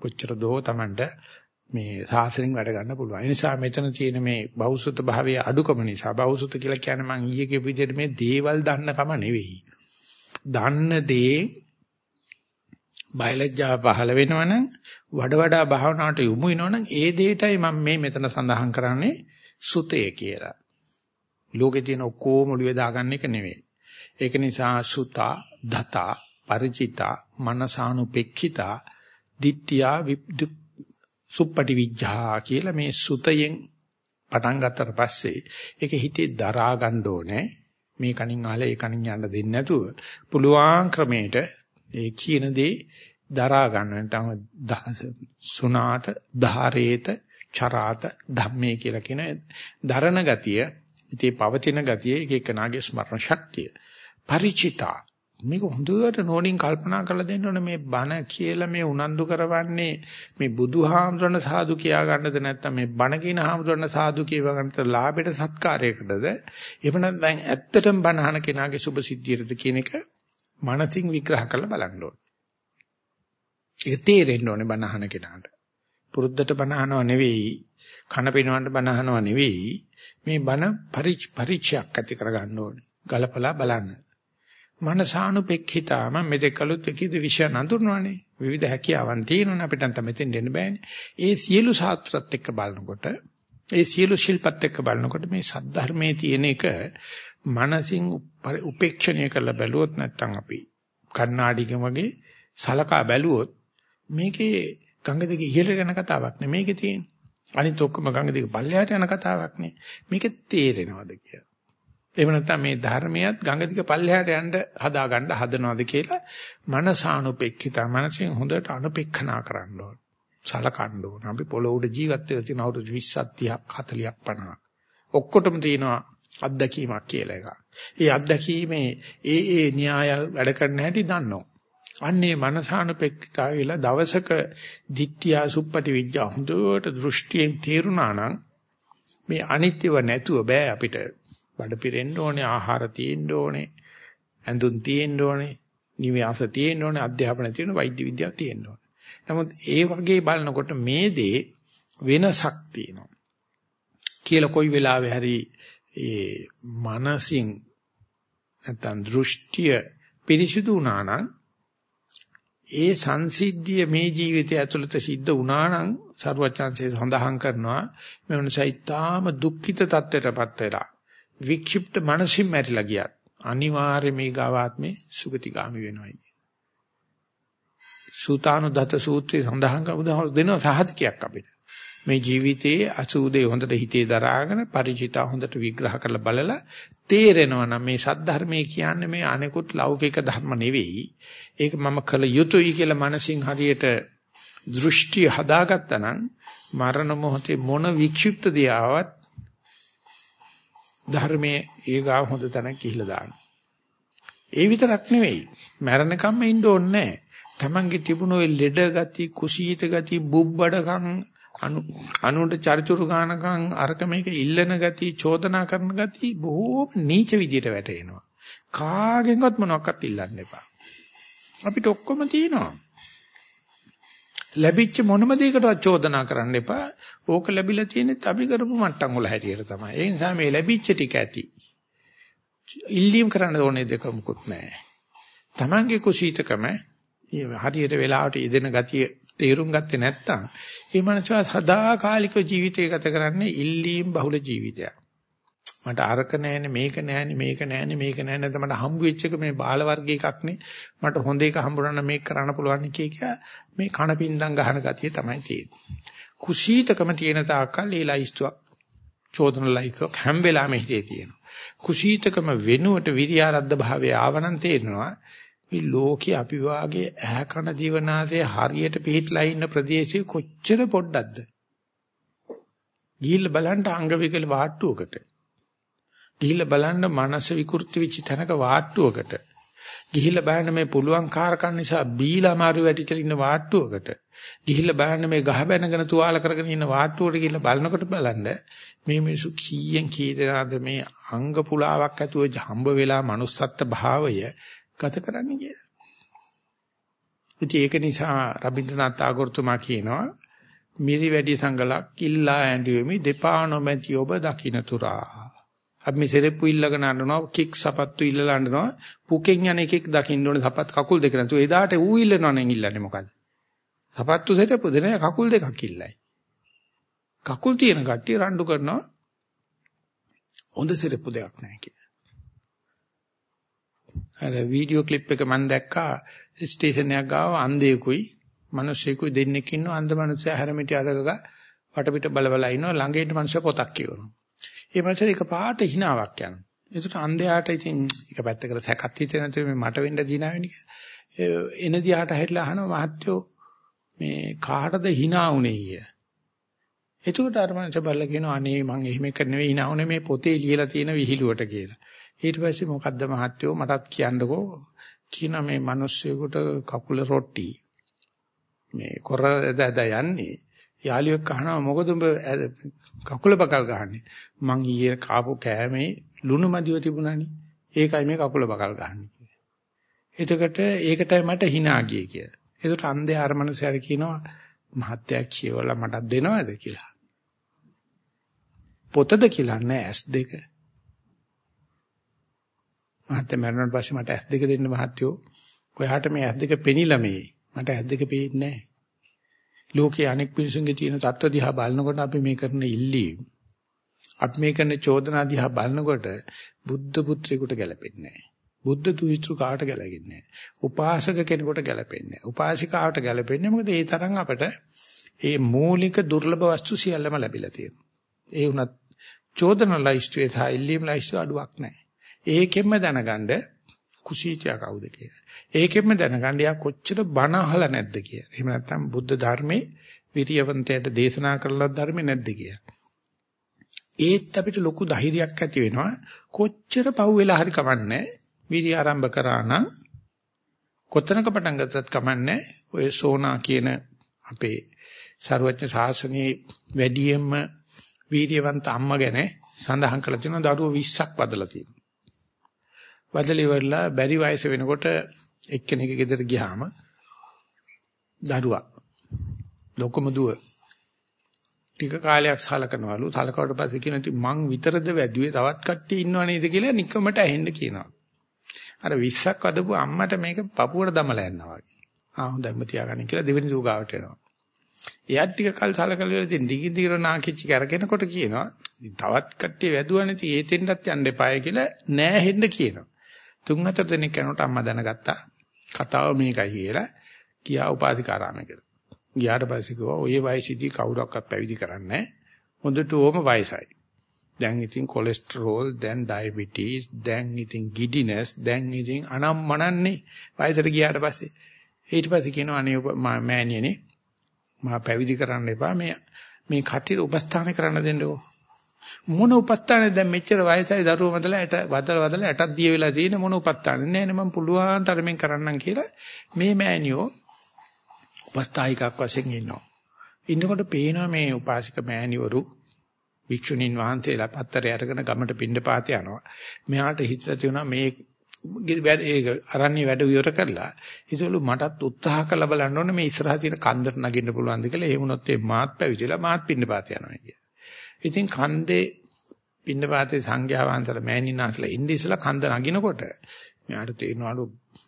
කොච්චර දෝ Tamanට මේ සාසනෙන් වැඩ ගන්න පුළුවන්. ඒ නිසා මෙතන තියෙන මේ බෞසුත භාවයේ අඩුකම නිසා බෞසුත කියලා කියන්නේ මම ඊයේ කියපු විදිහට මේ දේවල් දන්නකම නෙවෙයි. දන්න දේ බයලජ්ජා පහළ වෙනවනම් වඩ වඩා භාවනාවට යොමු වෙනවනම් ඒ දෙයටයි මම මේ මෙතන සඳහන් කරන්නේ සුතය කියලා. ලෝකේ තියෙන ඔක්කොම ඔළුවේ දාගන්න එක නෙවෙයි. ඒක නිසා සුතා, දතා, ಪರಿචිතා, මනසානුපෙක්ඛිතා, ditthiya සුප්පටි විඥා කියලා මේ සුතයෙන් පටන් ගත්තට පස්සේ ඒක හිතේ දරා ගන්න ඕනේ. මේ කණින් අහලා ඒ කණින් යන්න දෙන්නේ නැතුව පුළුවන් ක්‍රමයට ඒ කියන දේ දරා ගන්න නැත්නම් සුනාත ධාරේත චරාත ධම්මේ කියලා කියන දරණ ගතිය ඉතේ පවතින ගතිය එක එකනාගේ ස්මරණ ශක්තිය. ಪರಿචිතා මේක හොඳට නෝනින් කල්පනා කරලා දෙන්න ඕනේ මේ බණ කියලා මේ උනන්දු කරවන්නේ මේ බුදුහාමුදුරන සාදු කියා ගන්නද නැත්නම් මේ බණ කියන හාමුදුරන සාදු කියව ගන්නද ලාභයට සත්කාරයකටද එහෙම නැත්නම් ඇත්තටම බණ අහන කෙනාගේ සුභ සිද්ධියටද කියන එක මනසින් විග්‍රහ කරලා බලන්න ඕනේ. ඒක තේරෙන්න ඕනේ බණ අහන කෙනාට. පුරුද්දට බණ අහනව නෙවෙයි කන පිනවන්න බණ අහනව නෙවෙයි මේ බණ පරිචයක් ඇති කරගන්න ඕනේ. ගලපලා බලන්න. මනසානුපෙක්ඛිතාම මෙතකලුත් කිද විෂය නඳුනනවානේ. විවිධ හැකියාවන් තියෙනවනේ අපිට නම් මෙතෙන් දෙන්න බෑනේ. ඒ සියලු ශාස්ත්‍රත් එක්ක බලනකොට ඒ සියලු ශිල්පත් එක්ක බලනකොට මේ සද්ධර්මයේ තියෙන එක මනසින් උපේක්ෂණය කරලා බැලුවොත් නැත්තම් අපි කණ්ණාඩිකම වගේ සලකා බැලුවොත් මේකේ ගංගා දිගේ ඉහළට යන කතාවක් නෙමෙයි මේකේ තියෙන්නේ. අනිත් ඔක්කොම ගංගා දිගේ පල්ලෙහාට යන කතාවක් නේ. මේක තේරෙනවද කියලා. එහෙම නැත්නම් මේ ධර්මයත් ගංගා දිග පල්ලෙහාට යන්න හදා ගන්න හදනවාද කියලා මනසානුපෙක්ඛිතා මනසෙන් හොඳට අනුපෙක්ඛනා කරන්න ඕන. සලකන්න ඕන. අපි පොළොව උඩ ජීවත් වෙලා තියෙන අවුරුදු 20ක් 30ක් 40ක් 50ක්. ඔක්කොටම තියෙනවා අත්දැකීමක් කියලා එකක්. ඒ අත්දැකීමේ ඒ ඒ න්‍යාය වැඩ කරන්න හැටි දන්නවා. අන්නේ මනසානුපෙක්ඛිතා කියලා දවසක ditthiya suppati vijja හොඳට දෘෂ්ටියෙන් තේරුණා නම් මේ අනිත්‍යව නැතුව බෑ අපිට බඩ පිරෙන්න ඕනේ, ආහාර තියෙන්න ඕනේ, ඇඳුම් තියෙන්න ඕනේ, නිවාස තියෙන්න ඕනේ, අධ්‍යාපන තියෙන්න වෛද්‍ය විද්‍යාව තියෙන්න ඕනේ. නමුත් ඒ වගේ බලනකොට මේ දේ වෙනසක් තියෙනවා. කියලා කොයි වෙලාවෙ හරි ඒ මනසින් නැත්නම් දෘෂ්ටිය පිරිසිදු වුණා නම් ඒ සංසිද්ධිය මේ ජීවිතය ඇතුළත සිද්ධ වුණා නම් සරුවචාන්සේ සඳහන් කරනවා මේ මොනසයිතාම දුක්ඛිත තත්ත්වයටපත් වෙලා වික්ෂිප්ත මනසින් මැරිලා ගියත් අනිවාර්යයෙන් මේ ගාවාත්මේ සුගතිගාමි වෙනවයි. සූතානුදත සූත්‍රයේ සඳහන් කර උදාහරණ දෙනවා සහතිකයක් අපිට. මේ ජීවිතයේ අසූදේ හොඳට හිතේ දරාගෙන ಪರಿචිතා හොඳට විග්‍රහ කරලා බලලා තේරෙනවා නම් මේ සද්ධර්මයේ කියන්නේ මේ අනෙකුත් ලෞකික ධර්ම නෙවෙයි. ඒක මම කළ යුතුයි කියලා මනසින් හරියට දෘෂ්ටි හදාගත්තා නම් මරණ මොහොතේ මොන වික්ෂිප්ත දියාවත් ධර්මයේ ඊගාව හොඳ තැනක් කිහිලා දාන්න. ඒ විතරක් නෙවෙයි. මරණකම්ම ඉන්න ඕනේ නැහැ. Tamange තිබුණ ওই ලෙඩ ගති, කුසීත ගති, බුබ්බඩකම් අනුන්ට චරිචුරු ගානකම් අරක මේක ඉල්ලන ගති, චෝදනා කරන ගති බොහෝම නීච විදියට වැටෙනවා. කාගෙන්වත් මොනවත් ඉල්ලන්න එපා. අපිට ඔක්කොම තියෙනවා. ලැබිච්ච මොනම දෙයකටවත් චෝදනා කරන්න එපා. ඕක ලැබිලා තියෙන්නේ අපි කරපු මට්ටම් වල හැටියට තමයි. ඒ නිසා මේ ලැබිච්ච ටික ඇති. ඉල්ලීම් කරන්න ඕනේ දෙක මුකුත් නැහැ. Tamange කුසීතකම හරියට වෙලාවට යෙදෙන ගතිය තේරුම් ගත්තේ නැත්නම් ඒ මනස සදාකාලික ජීවිතය ගත කරන්නේ ඉල්ලීම් බහුල ජීවිතයක්. මට අරක නැහැනේ මේක නැහැනේ මේක නැහැනේ මේක නැහැ නැත්නම් මට හම්බු වෙච්ච එක මේ බාල වර්ග එකක් නේ මට හොඳ එක හම්බුනනම් මේක කරන්න පුළුවන් නේ කිය මේ කන පින්දම් ගහන ගතිය තමයි තියෙන්නේ. කුසීතකම තියෙන තාක්කල් ඒ ලයිස්තුවක් චෝදන ලයිස්තුවක් හැම වෙලාවෙම හිතේ තියෙනවා. කුසීතකම වෙනුවට විරියාරද්ද භාවයේ ආවනම් තේරෙනවා මේ ලෝකේ අපි වාගේ ඇහැ කන දිවනාසයේ හරියට පිහිටලා ඉන්න ප්‍රදේශයේ කොච්චර පොඩ්ඩක්ද? ගිහිල්ලා බලන්න අංග විකල වාට්ටුවකට. ගිහිල්ලා බලන්න මනස විකෘති වෙච්ච තැනක වාට්ටුවකට ගිහිල්ලා බලන්න මේ පුළුවන් කාරකන් නිසා බීලා මාරු වැටිලා ඉන්න වාට්ටුවකට ගිහිල්ලා බලන්න මේ ගහ බැනගෙන තුවාල කරගෙන ඉන්න වාට්ටුවට ගිහිල්ලා බලනකොට බලන්න මේ මිනිසු කීයෙන් කී දෙනාද මේ අංග පුලාවක් ඇතුව හම්බ වෙලා manussත්ත්ව භාවය ගත කරන්නේ කියලා. ඉතින් ඒක නිසා රබින්ද්‍රනාත් tagore තුමා කියනවා මිරි වැඩි සංගලක් ඉල්ලා ඇඬුවෙමි දෙපා නොමැති ඔබ දකින්නතුරා. අපි මේ සෙරෙප්පු ඉල්ලගෙන අඬනවා කික් සපත්තු ඉල්ලලා අඬනවා පුකෙන් යන එකෙක් දකින්න ඕනේ සපත් කකුල් දෙක නැතුව එදාට ඌ ඉල්ලනවා නම් ඉල්ලන්නේ මොකද්ද? සපත්තු සෙරෙප්පු දෙන කකුල් දෙකක් ඉල්ලයි. කකුල් තියෙන කට්ටිය රණ්ඩු කරනවා හොඳ සෙරෙප්පු දෙයක් නැහැ කියලා. අර වීඩියෝ ක්ලිප් එක මම දැක්කා ස්ටේෂන් එකක් ගාව අන්ධයෙකුයි මිනිස්සෙකුයි දෙන්නෙක් ඉන්නවා අන්ධ මිනිස්සයා හැරමිටි අදගක වටපිට බල බල ඉන්නවා ළඟේට මිනිස්සයා පොතක් කියවනවා. ඒ මිනිස්සයා එක පාට හිණාවක් යනවා. ඒකට අන්ධයාට ඉතින් එක පැත්තකට සැකක් හිතෙන තුරු මේ මට වෙන්න දිනා වෙන්නේ එන දිහාට හැරිලා අහනවා මහත්තයෝ මේ කාටද hina උනේ ඊය. එතකොට අර මනස බල්ල කියනවා අනේ මං එහෙම එක නෙවෙයි hina උනේ මේ පොතේ ලියලා තියෙන විහිළුවට කියලා. ඊට පස්සේ මොකද්ද මහත්තයෝ මටත් කියන්නකෝ කියන මේ මිනිස්සුෙකුට කකුල රොට්ටි මේ කොර දැද යන්නේ යාළුවෙක් අහනවා මොකද උඹ කකුල බකල් ගහන්නේ? මං ඊයේ කාපු කෑමේ ලුණු මදිව තිබුණානේ. ඒකයි මේ කකුල බකල් ගහන්නේ එතකොට ඒකටයි මට hina ගියේ කියලා. එතකොට අන්දේ ආරමණසයාර කියනවා මහත්තයා කියවලා මටත් දෙනවද? කියලා. පොතද කියලා නෑ S2 මහත්තයා මරණයට පස්සේ මට S2 දෙන්න මහත්තයෝ ඔයාට මේ S2 පෙනිලා මේ. මට S2 පේන්නේ නෑ. ලෝකයේ අනෙක් මිනිසුන්ගේ තියෙන தত্ত্ব දිහා බලනකොට අපි මේ කරන ඉල්ලීම් අපි මේ කරන චෝදනා දිහා බලනකොට බුද්ධ පුත්‍රයෙකුට ගැලපෙන්නේ නැහැ. බුද්ධ තුවිස්තු කාට ගැලපෙන්නේ නැහැ. උපාසක කෙනෙකුට ගැලපෙන්නේ නැහැ. උපාසිකාවට ගැලපෙන්නේ මොකද ඒ තරම් අපට මේ මූලික දුර්ලභ වස්තු සියල්ලම ලැබිලා තියෙනවා. ඒ වුණත් චෝදනා ලයිස්ට් එකේ තා ඉල්ලීම් ලයිස්ට් අඩුවක් නැහැ. ඒකෙන්ම දැනගන්න කුසීතයා කවුද කියලා. ඒකෙන්ම දැනගන්න යා කොච්චර බණ අහලා නැද්ද කියලා. එහෙම නැත්නම් බුද්ධ ධර්මයේ විරියවන්තයට දේශනා කරලා ධර්මේ නැද්ද කියලා. ඒත් අපිට ලොකු ධෛර්යයක් ඇති වෙනවා. කොච්චර පව් වෙලා හරි කමන්නේ. විරිය ආරම්භ කරා නම් කොතනක පටන් ගත්තත් කමන්නේ. ඔය සෝනා කියන අපේ ਸਰවඥ ශාසනයේ වැඩියෙන්ම වීර්යවන්ත අම්මා ගැන සඳහන් කරලා තියෙනවා දරුවෝ 20ක් වදලා තියෙනවා. වදලි වරලා බැරි වයස වෙනකොට එක්කෙනෙක් ගෙදර ගියාම දරුවා ලොකම දුව ටික කාලයක් සලකනවලු සලකුවට පස්සේ කියන ඉතින් මං විතරද වැදුවේ තවත් කට්ටිය ඉන්නව නේද කියලා නිකමට ඇහෙන්න කියනවා. අර 20ක් වදපු අම්මට මේක පපුවට දමලා යනවා වගේ. ආ හොඳයිම තියාගන්න කියලා දෙවෙනි දූ ගාවට එනවා. එයාත් ටික කල් සලකලා ඉතින් දිගින් දිගට නාකිච්ච කරගෙනකොට කියනවා තවත් කට්ටිය වැදුවා නැති ඒ තෙන්නත් යන්න එපාය කියලා නෑ හෙන්න කියනවා. තුන් හතර දෙනෙක් යනකොට අම්මා දැනගත්තා කතාව මේකයි කියලා ගියා උපාසිකාරාමයකට. ගියාට පස්සේ කිව්වා ඔය වයසේදී කවුරක්වත් පැවිදි කරන්නේ හොඳට ඕම වයසයි. දැන් ඉතින් කොලෙස්ටරෝල්, දැන් ඩයබටිස්, දැන් ඉතින් ගිඩිනස්, දැන් ඉතින් අනම්මනන්නේ වයසට ගියාට පස්සේ. ඊට පස්සේ කියනවා අනේ මෑණියනේ මා පැවිදි කරන්න එපා මේ මේ කටියට උපස්ථාන කරන්න දෙන්නකෝ. මොන උපස්ථානේ දැන් මෙච්චර වයසයි දරුවෝ මතලා ඇට වදල වදල ඇටක් දිය වෙලා තියෙන මොන උපස්ථානේ නෑ නේ මම පුළුවන් තරමින් කරන්නම් කියලා මේ මෑණියෝ උපස්ථායිකක් වශයෙන් ඉන්නවා. ඉන්නකොට පේනවා මේ උපාසික මෑණිවරු වික්ෂුණීන් වහන්සේලා පත්තරය අරගෙන ගමට පින්නපාත යනවා. මෙයාට හිතලා තියෙනවා මේ ඒක අරන්නේ වැඩ විවර කරලා ඒසොළු මටත් උත්සාහ කළ බලන්න ඕනේ මේ ඉස්සරහා තියෙන කන්දට නගින්න පුළුවන්ද කියලා. ඒ වුණොත් ඒ මාත් පැවිදිලා මාත් පින්නපාත යනවා කිය. ඉතින් කන්දේ පින්නපාතේ සංඝයා වහන්සේලා මෑණින්නාන්සලා ඉන්නේ ඉස්සලා කන්ද නගිනකොට මෙයාට තේරෙනවලු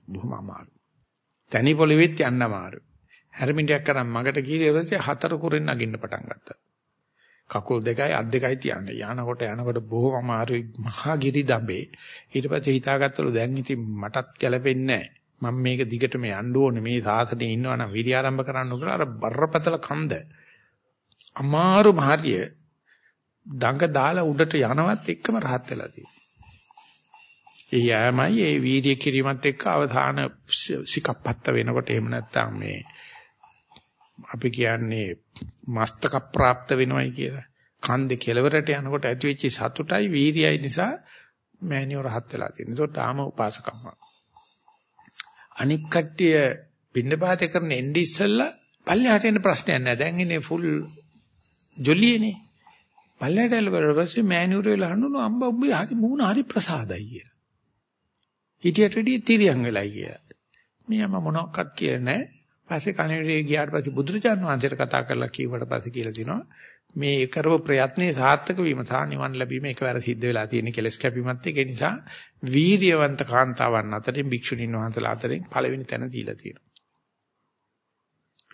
බොහොම අමාරු. තනි පොළවෙත් යන්න අමාරු. හැරමිටියක් කරන් මගට ගිහින් ඊපස්සේ හතර කුරෙන් නගින්න පටන් ගත්තා. කකුල් දෙකයි අත් දෙකයි තියන්නේ. යනකොට යනකොට බොහොම අමාරුයි මහා ගිරි දඹේ. ඊට පස්සේ හිතාගත්තලු දැන් ඉතින් මටත් ගැලපෙන්නේ මම මේක දිගටම යන්න ඕනේ මේ සාසනේ ඉන්නවා නම් විරි ආරම්භ කරන්න කියලා අර බරපතල කන්ද. අමාරු මාර්ය දඟ දාලා උඩට යනවත් එක්කම rahat වෙලා තියෙනවා. ඒ යෑමයි ඒ වීර්ය කිරීමත් එක්ක අවධාන සිකප්පත්ත වෙනකොට එහෙම නැත්නම් මේ අපි කියන්නේ මස්තක ප්‍රාપ્ત වෙනවයි කියලා. කන්දේ කෙලවරට යනකොට ඇතිවෙච්ච සතුටයි වීර්යයි නිසා මෑණියෝ rahat වෙලා තියෙනවා. ඒක තාම උපාසකම්ම. අනික් කට්ටිය පින්නපාතේ කරන එන්නේ ඉස්සෙල්ලා පල්ලෙහාට එන්න ප්‍රශ්නයක් නැහැ. දැන් ඉන්නේ ෆුල් ජොලියනේ. පල්ලෙහාට එළවලා පස්සේ මෑණියෝ වෙලා හඳුනන අම්බා උඹේ හරි මූණ හරි ප්‍රසාදයි කියලා. හිටියට වැඩි තිරියන් වෙලයි කියලා. මියම මොනක්වත් කියන්නේ නැහැ. පස්සේ කණේරේ ගියාට පස්සේ බුදුරජාන් වහන්සේට කතා කරලා කිව්වට පස්සේ කියලා තිනවා මේ කරව ප්‍රයත්නේ සාර්ථක වීම සහ නිවන් ලැබීම එකවර සිද්ධ වෙලා තියෙන කෙලස් කැපීමත් ඒක නිසා වීරියවන්ත කාන්තාවන් අතරින් භික්ෂුණීන් වහන්සේලා අතරින් පළවෙනි තැන දීලා තියෙනවා.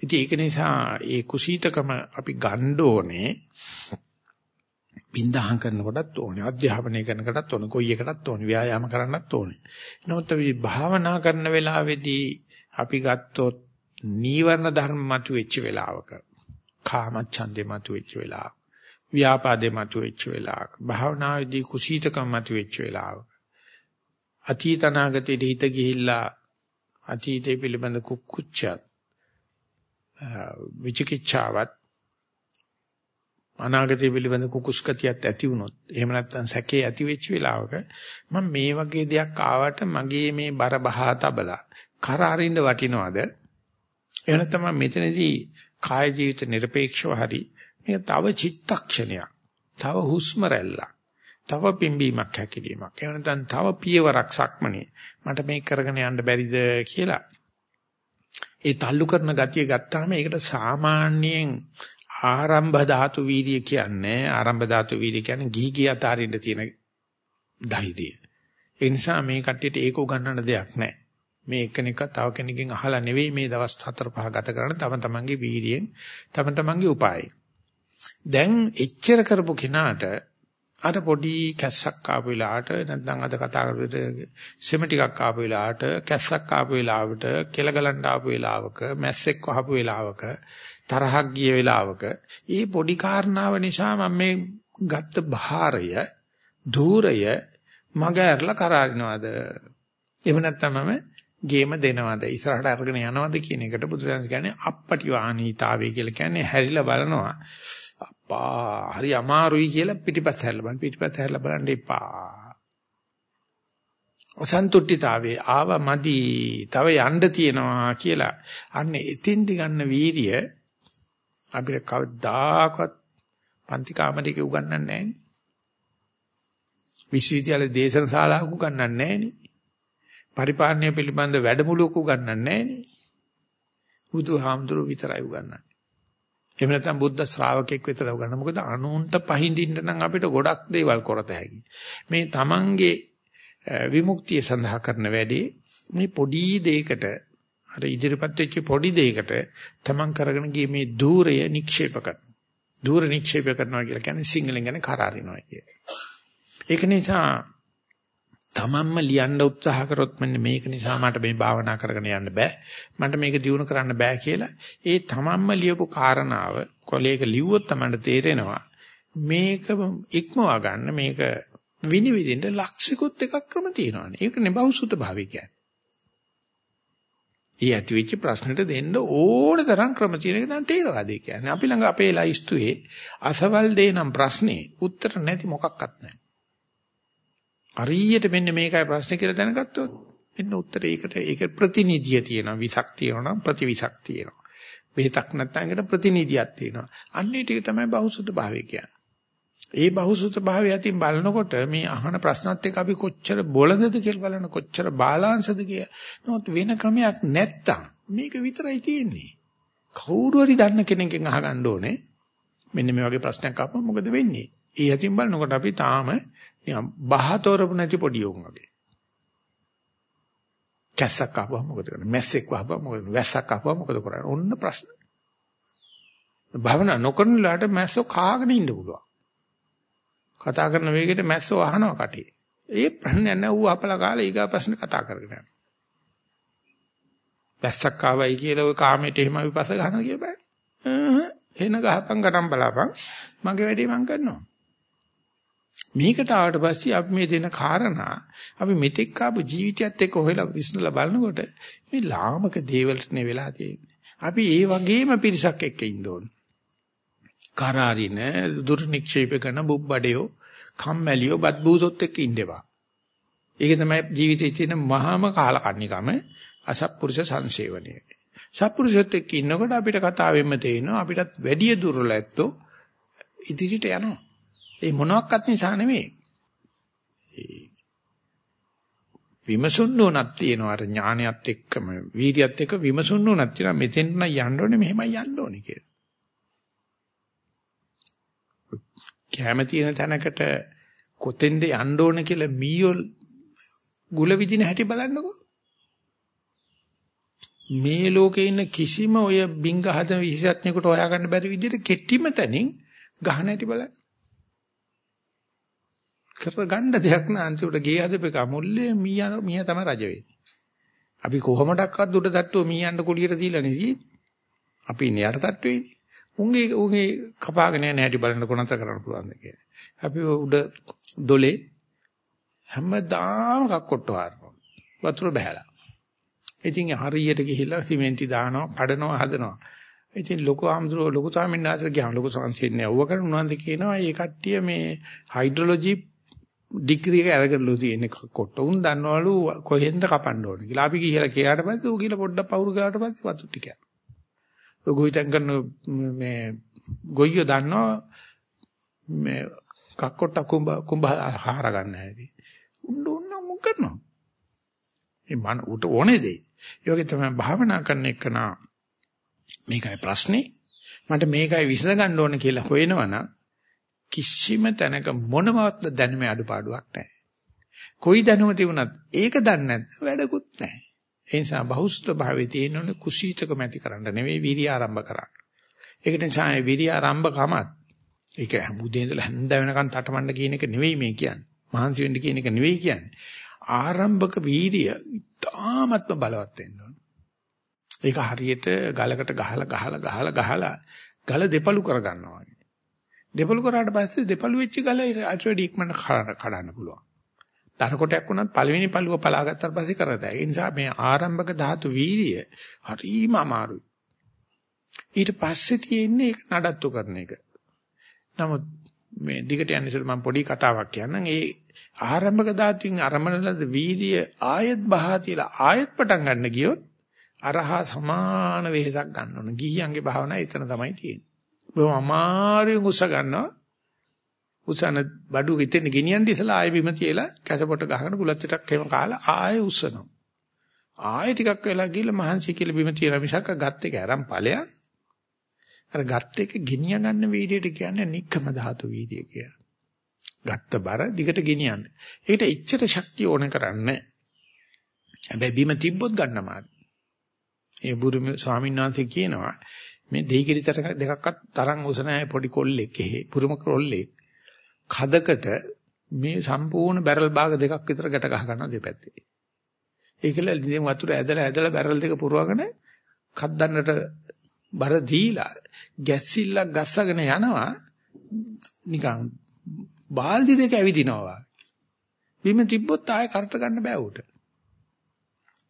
ඉතින් ඒක නිසා ඒ කුසීතකම අපි ගන්න ඕනේ බින්දහම් කරනකොටත් ඕනේ. අධ්‍යාපනය කරනකොටත් ඕනේ. කොයි එකටත් ඕනේ. ව්‍යායාම කරන්නත් ඕනේ. නමුත් අපි භාවනා කරන වෙලාවේදී අපි ගත්තොත් නීවරණ ධර්ම මතුවෙච්ච වෙලාවක කාමච්ඡන්දේ මතුවෙච්ච වෙලාවක ව්‍යාපාදේ මතුවෙච්ච වෙලාවක භාවනාවේදී කුසීතකම් මතුවෙච්ච වෙලාවක අතීත අනාගතයේ හිත ගිහිල්ලා අතීතයේ පිළිබඳ කුක්කුච්චත් විචිකිච්ඡාවත් අනාගතය පිළිබඳ කුකුස්කතියක් ඇති වුණොත් එහෙම නැත්නම් සැකේ ඇති වෙච්ච වෙලාවක මම මේ වගේ දෙයක් ආවට මගේ මේ බර බහා තබලා කර අරින්න වටිනවද? එහෙම නැත්නම් මෙතනදී කාය ජීවිත নিরপেক্ষව හරි මේ තව චිත්තක්ෂණයක් තව හුස්ම රැල්ලක් තව පිම්බීමක් හැකිලීමක් එහෙම නැත්නම් තව පියවරක් සක්මනේ මට මේක කරගෙන යන්න බැරිද කියලා. ඒ තල්ලු කරන ගතිය ගත්තාම ඒකට සාමාන්‍යයෙන් ආරම්භ ධාතු වීර්ය කියන්නේ ආරම්භ ධාතු වීර්ය කියන්නේ ගිහි ගිය අතරින් තියෙන ධෛර්යය. ඒ නිසා මේ කට්ටියට ඒක උගන්වන්න දෙයක් නැහැ. මේ එකිනෙක තව කෙනකින් අහලා නෙවෙයි මේ දවස් 4 5 ගත කරන තම තමන්ගේ වීර්යයෙන් තම තමන්ගේ උපායයි. දැන් එච්චර කරපු කෙනාට අර පොඩි කැස්සක් ආපු වෙලාවට නැත්නම් අද කතා කරපු සෙම ටිකක් ආපු වෙලාවට කැස්සක් ආපු වෙලාවට කෙල ගලන්න ආපු වෙලාවක මැස්සෙක් වහපු වෙලාවක තරහක් ගිය වෙලාවක ඊ පොඩි කාරණාව නිසා මම මේ ගත්ත භාරය ධූරය මග ඇරලා කරාරිනවද? එහෙම නැත්නම් මම ගේම දෙනවද? ඉස්සරහට අරගෙන යනවද කියන එකට බුදුරජාණන් කියන්නේ අපපටි වාහනීතාවය කියලා කියන්නේ හැරිලා බලනවා. අප්පා හරි අමාරුයි කියලා පිටිපස්ස හැරලා බලන්න. පිටිපස්ස හැරලා බලන්න එපා. අසන්තුට්ඨිතාවේ ආව මදි. තව යන්න තියනවා කියලා. අන්න එතින්දි ගන්න වීරිය අපිට කවදාකවත් පන්ති කාමරයක උගන්වන්නේ නැහැ නේ. විශ්වවිද්‍යාල දේශන ශාලාවක උගන්වන්නේ නැහැ නේ. පරිපාලනය පිළිබඳ වැඩමුළුවක උගන්වන්නේ නැහැ නේ. බුදුහාමුදුරුවෝ විතරයි උගන්වන්නේ. එහෙම නැත්නම් බුද්ධ ශ්‍රාවකෙක් විතරයි උගන්වන්නේ. මොකද අනුන්ට පහඳින්න නම් අපිට ගොඩක් දේවල් කරත හැකියි. මේ තමන්ගේ විමුක්තිය සඳහා කරන වැඩේ මේ පොඩි දෙයකට අර ඉදිරිපත් වෙච්ච පොඩි දෙයකට තමන් කරගෙන ගියේ මේ দূරය නික්ෂේප කරනවා. দূර නික්ෂේප කරනවා කියලා කියන්නේ සිංහලෙන් කියන්නේ කරාරිනවා කිය. ඒක නිසා තමන්ම ලියන්න උත්සාහ කරොත් මෙන්න මේක නිසා මට මේ භාවනා කරගෙන යන්න බෑ. මට මේක දියුණු කරන්න බෑ කියලා ඒ තමන්ම ලියපු කාරණාව කොලේක ලිව්වොත් තමයි තේරෙනවා. මේක ඉක්මවා ගන්න මේක විනිවිදින්න ලක්ෂිකුත් එකක් ක්‍රම තියෙනවානේ. ඒක නෙබවුසුත භාවය කියන්නේ. ඒ ඇති වෙච්ච ප්‍රශ්නෙට දෙන්න ඕන තරම් ක්‍රම තියෙන එක දැන් තේරවාදී කියන්නේ. අපි ළඟ අපේ ලයිස්තුවේ අසවල් දේ නම් ප්‍රශ්නේ උත්තර නැති මොකක්වත් නැහැ. හරියට මෙන්න මේකයි ප්‍රශ්නේ කියලා දැනගත්තොත් එන්න උත්තර ඒකට ඒක ප්‍රතිනිධිය තියෙනවා. විසක් තියෙනවා නම් ප්‍රතිවිසක් තියෙනවා. බෙහෙතක් නැත්නම් ඒකට ප්‍රතිනිධියක් තියෙනවා. අන්නේ ටික තමයි බහුසුත භාවය කියන්නේ. ඒ බහුසුත භාවය අතින් බලනකොට මේ අහන ප්‍රශ්නත් එක්ක අපි කොච්චර බොළඳද කියලා බලන කොච්චර බාලාංශද කියලා. නමුත් වෙන ක්‍රමයක් නැත්තම් මේක විතරයි තියෙන්නේ. කවුරු හරි දන්න කෙනෙක්ගෙන් අහගන්න ඕනේ. මෙන්න මේ වගේ ප්‍රශ්නයක් ආපම මොකද වෙන්නේ? ඒ අතින් බලනකොට අපි තාම නිකන් බහතෝරපු නැති පොඩි උන් වගේ. කැස්සක් ආපුවම මොකද කරන්නේ? මැස්සෙක් ආපුවම මොකද? වැස්සක් ආපුවම මොකද කරන්නේ? ඔන්න ප්‍රශ්න. භවනා නොකරන ලාට මැස්සෝ කාගෙන ඉන්න පුළුවන්. කතා කරන වේගෙට මැස්සෝ අහනවා කටේ. ඒ ප්‍රශ්නයක් නෑ ඌ අපල කාලේ ඊගා ප්‍රශ්න කතා කරගෙන යනවා. වැස්සක් ආවයි කියලා ওই කාමයට එහෙම විපස්ස ගන්නවා කිය බෑ. එන ගහපන් ගටම් බලාපන් මගේ වැඩේ මං කරනවා. මේකට ආවට පස්සේ අපි මේ දෙන කාරණා අපි මෙතෙක් ආපු ජීවිතයත් එක්ක හොයලා විශ්ලලා බලනකොට මේ ලාමක දේවල්ට නේ වෙලා තියෙන්නේ. අපි ඒ වගේම පිරිසක් එක්ක ඉන්න ඕනේ. කරාරින දුර නික්ෂේප කරන බුබ්බඩයෝ කම්මැලියෝ බත් බූසොත් එක්ක ඉන්නවා. ඒක තමයි ජීවිතයේ තියෙන මහාම කාලකන්නිකම අසත්පුරුෂ සංසේවනය. සත්පුරුෂයත් එක්ක ඉන්නකොට අපිට කතාවෙන්න තේිනවා අපිටත් වැඩි දුර්වල ඇත්තෝ ඉදිරියට යනවා. ඒ මොනවත් නිසා නෙමෙයි. විමසුන් නුනක් තියෙනවා අර ඥානයත් එක්කම වීර්යයත් එක්ක විමසුන් නුනක් තියෙනවා මෙතෙන්ට නම් යන්න ඕනේ මෙහෙමයි යන්න ඕනේ කියලා. කැම තියෙන තැනකට කොතෙන්ද යන්න ඕන කියලා මීයෝ ගුල විදින හැටි බලන්නකෝ. මේ ලෝකේ ඉන්න කිසිම ඔය බින්ග හදන විශේෂඥයෙකුට හොයාගන්න බැරි විදිහට කෙටිම තැනින් ගහන හැටි බලන්න. කර ගන්න දෙයක් නෑ අන්තිමට ගේ හදපේක මුල්ලේ මීයා මීයා තමයි රජ වෙන්නේ. අපි කොහොමඩක්වත් උඩ තට්ටුව මීයන්ට කුලියට දීලා නෙදී. අපි ඉන්නේ යට තට්ටුවේනේ. උන්ගේ උන්ගේ කපාගෙන යන හැටි බලන්න කොනතර කරන්න පුළුවන්ද කියලා. අපි උඩ දොලේ හැමදාම කක්කොට්ට හරනවා. වතුර බහැලා. ඉතින් හරියට ගිහිල්ලා සිමෙන්ති දානවා, කඩනවා, හදනවා. ඉතින් ලොකු ආම්ද්‍රෝ ලොකු ස්වාමීන් වහන්සේ ගියාම ලොකු සංසීන්නේ අවුව කරන උනන්ද කියනවා මේ කට්ටිය මේ හයිඩ්‍රොලොජි ඩිග්‍රී එක අරගෙනලු තියෙන කොට උන් දන්නවලු කොහෙන්ද කපන්න ඕනේ කියලා. අපි ගිහලා කියාට පස්සේ ඌ කියලා පොඩ්ඩක් පවුරු ගාවට පස්සේ වතු ටික. ඔය ගොවිතැන් කරන මේ ගොයියෝ දන්නවා මේ කක්කොට කුඹ කුඹ හාර ගන්න හැටි. උන්න උන්න මොක කරනවා. මේ මන උට ඕනේ දෙයි. ඒ වගේ තමයි භාවනා කරන එක නා මේකයි ප්‍රශ්නේ. මට මේකයි විසඳ ගන්න ඕනේ කියලා හොයනවනම් කිසිම තැනක මොනවත් දැනුමේ අඩුපාඩුවක් නැහැ. කොයි දැනුම තිබුණත් ඒක දන්නේ නැත්නම් වැඩකුත් නැහැ. ඒ නිසා බහුස්ත භාවයේ තියෙනුනේ කුසීතකම ඇති කරන්න නෙවෙයි විරිය ආරම්භ කරන්න. ඒක නිසා මේ විරිය ආරම්භ කමත් ඒක මුදේ ඉඳලා හැන්ද වෙනකන් තටමඬ කියන එක නෙවෙයි මේ කියන්නේ. මහන්සි වෙන්න කියන එක නෙවෙයි කියන්නේ. ආරම්භක වීරිය ඉතාමත්ම බලවත් වෙන්න ඕන. ඒක හරියට ගලකට ගහලා ගහලා ගහලා ගහලා ගල දෙපළු කරගන්නවා වගේ. දෙපළු කරාට පස්සේ දෙපළු වෙච්ච ගල ඊට වැඩි ඉක්මනට කඩන්න පුළුවන්. දර කොටයක් වුණත් පළවෙනි පළුව පලාගත්තාට පස්සේ කරදෑ. ඒ නිසා මේ ආරම්භක ධාතු වීර්ය හරිම අමාරුයි. ඊට පස්සේ තියෙන්නේ ඒක නඩත්තු කරන එක. නමුත් මේ දිගට යන ඉස්සෙල්ලා මම පොඩි කතාවක් කියන්නම්. ඒ ආරම්භක ධාතුන් අරමනලද වීර්ය ආයත් බහා තියලා ආයත් පටන් ගන්න ගියොත් අරහා සමාන වෙහසක් ගන්න ඕන. ගිහියන්ගේ භාවනාව එතන තමයි තියෙන්නේ. බොහොම අමාරුවෙන් උස්ස ගන්නවා. උසන බඩු ගෙතෙන් ගෙනියන්න ඉස්සලා ආයෙ බිම තියලා කැසපොට ගහගෙන බුලච්චටක් එහෙම කාලා ආයෙ උස්සනවා. ආයෙ ටිකක් වෙලා ගිහලා මහන්සි කියලා බිම තියලා මිසක් ගත් එක අරන් ඵලයන්. අර ගත් එක ගෙනිය ගන්න වීඩියට කියන්නේ නික්කම ධාතු වීඩිය කියලා. ගත්ත බර දිගට ගෙනියන්න. ඒකට එච්චර ශක්තිය ඕන කරන්නේ. හැබැයි බිම තිබ්බොත් ගන්නමාද. ඒ බුරුම ස්වාමීන් වහන්සේ කියනවා මේ දෙහිකිරි දෙකක්වත් තරම් උස නැහැ පොඩි කොල්ලෙක් එහෙ පුරුම කොල්ලෙක් කදකට මේ සම්පූර්ණ බැරල් භාග දෙකක් විතර ගැට ගහ ගන්නවා දෙපැත්තේ. ඒකල ඉතින් වතුර ඇදලා ඇදලා බැරල් දෙක පුරවගෙන කද්දන්නට බර දීලා ගැස්සිල්ලක් ගස්සගෙන යනවා නිකන් බාල්දි දෙක ඇවිදිනවා. බිම තිබ්බොත් ආයෙ කරට ගන්න බෑ උට.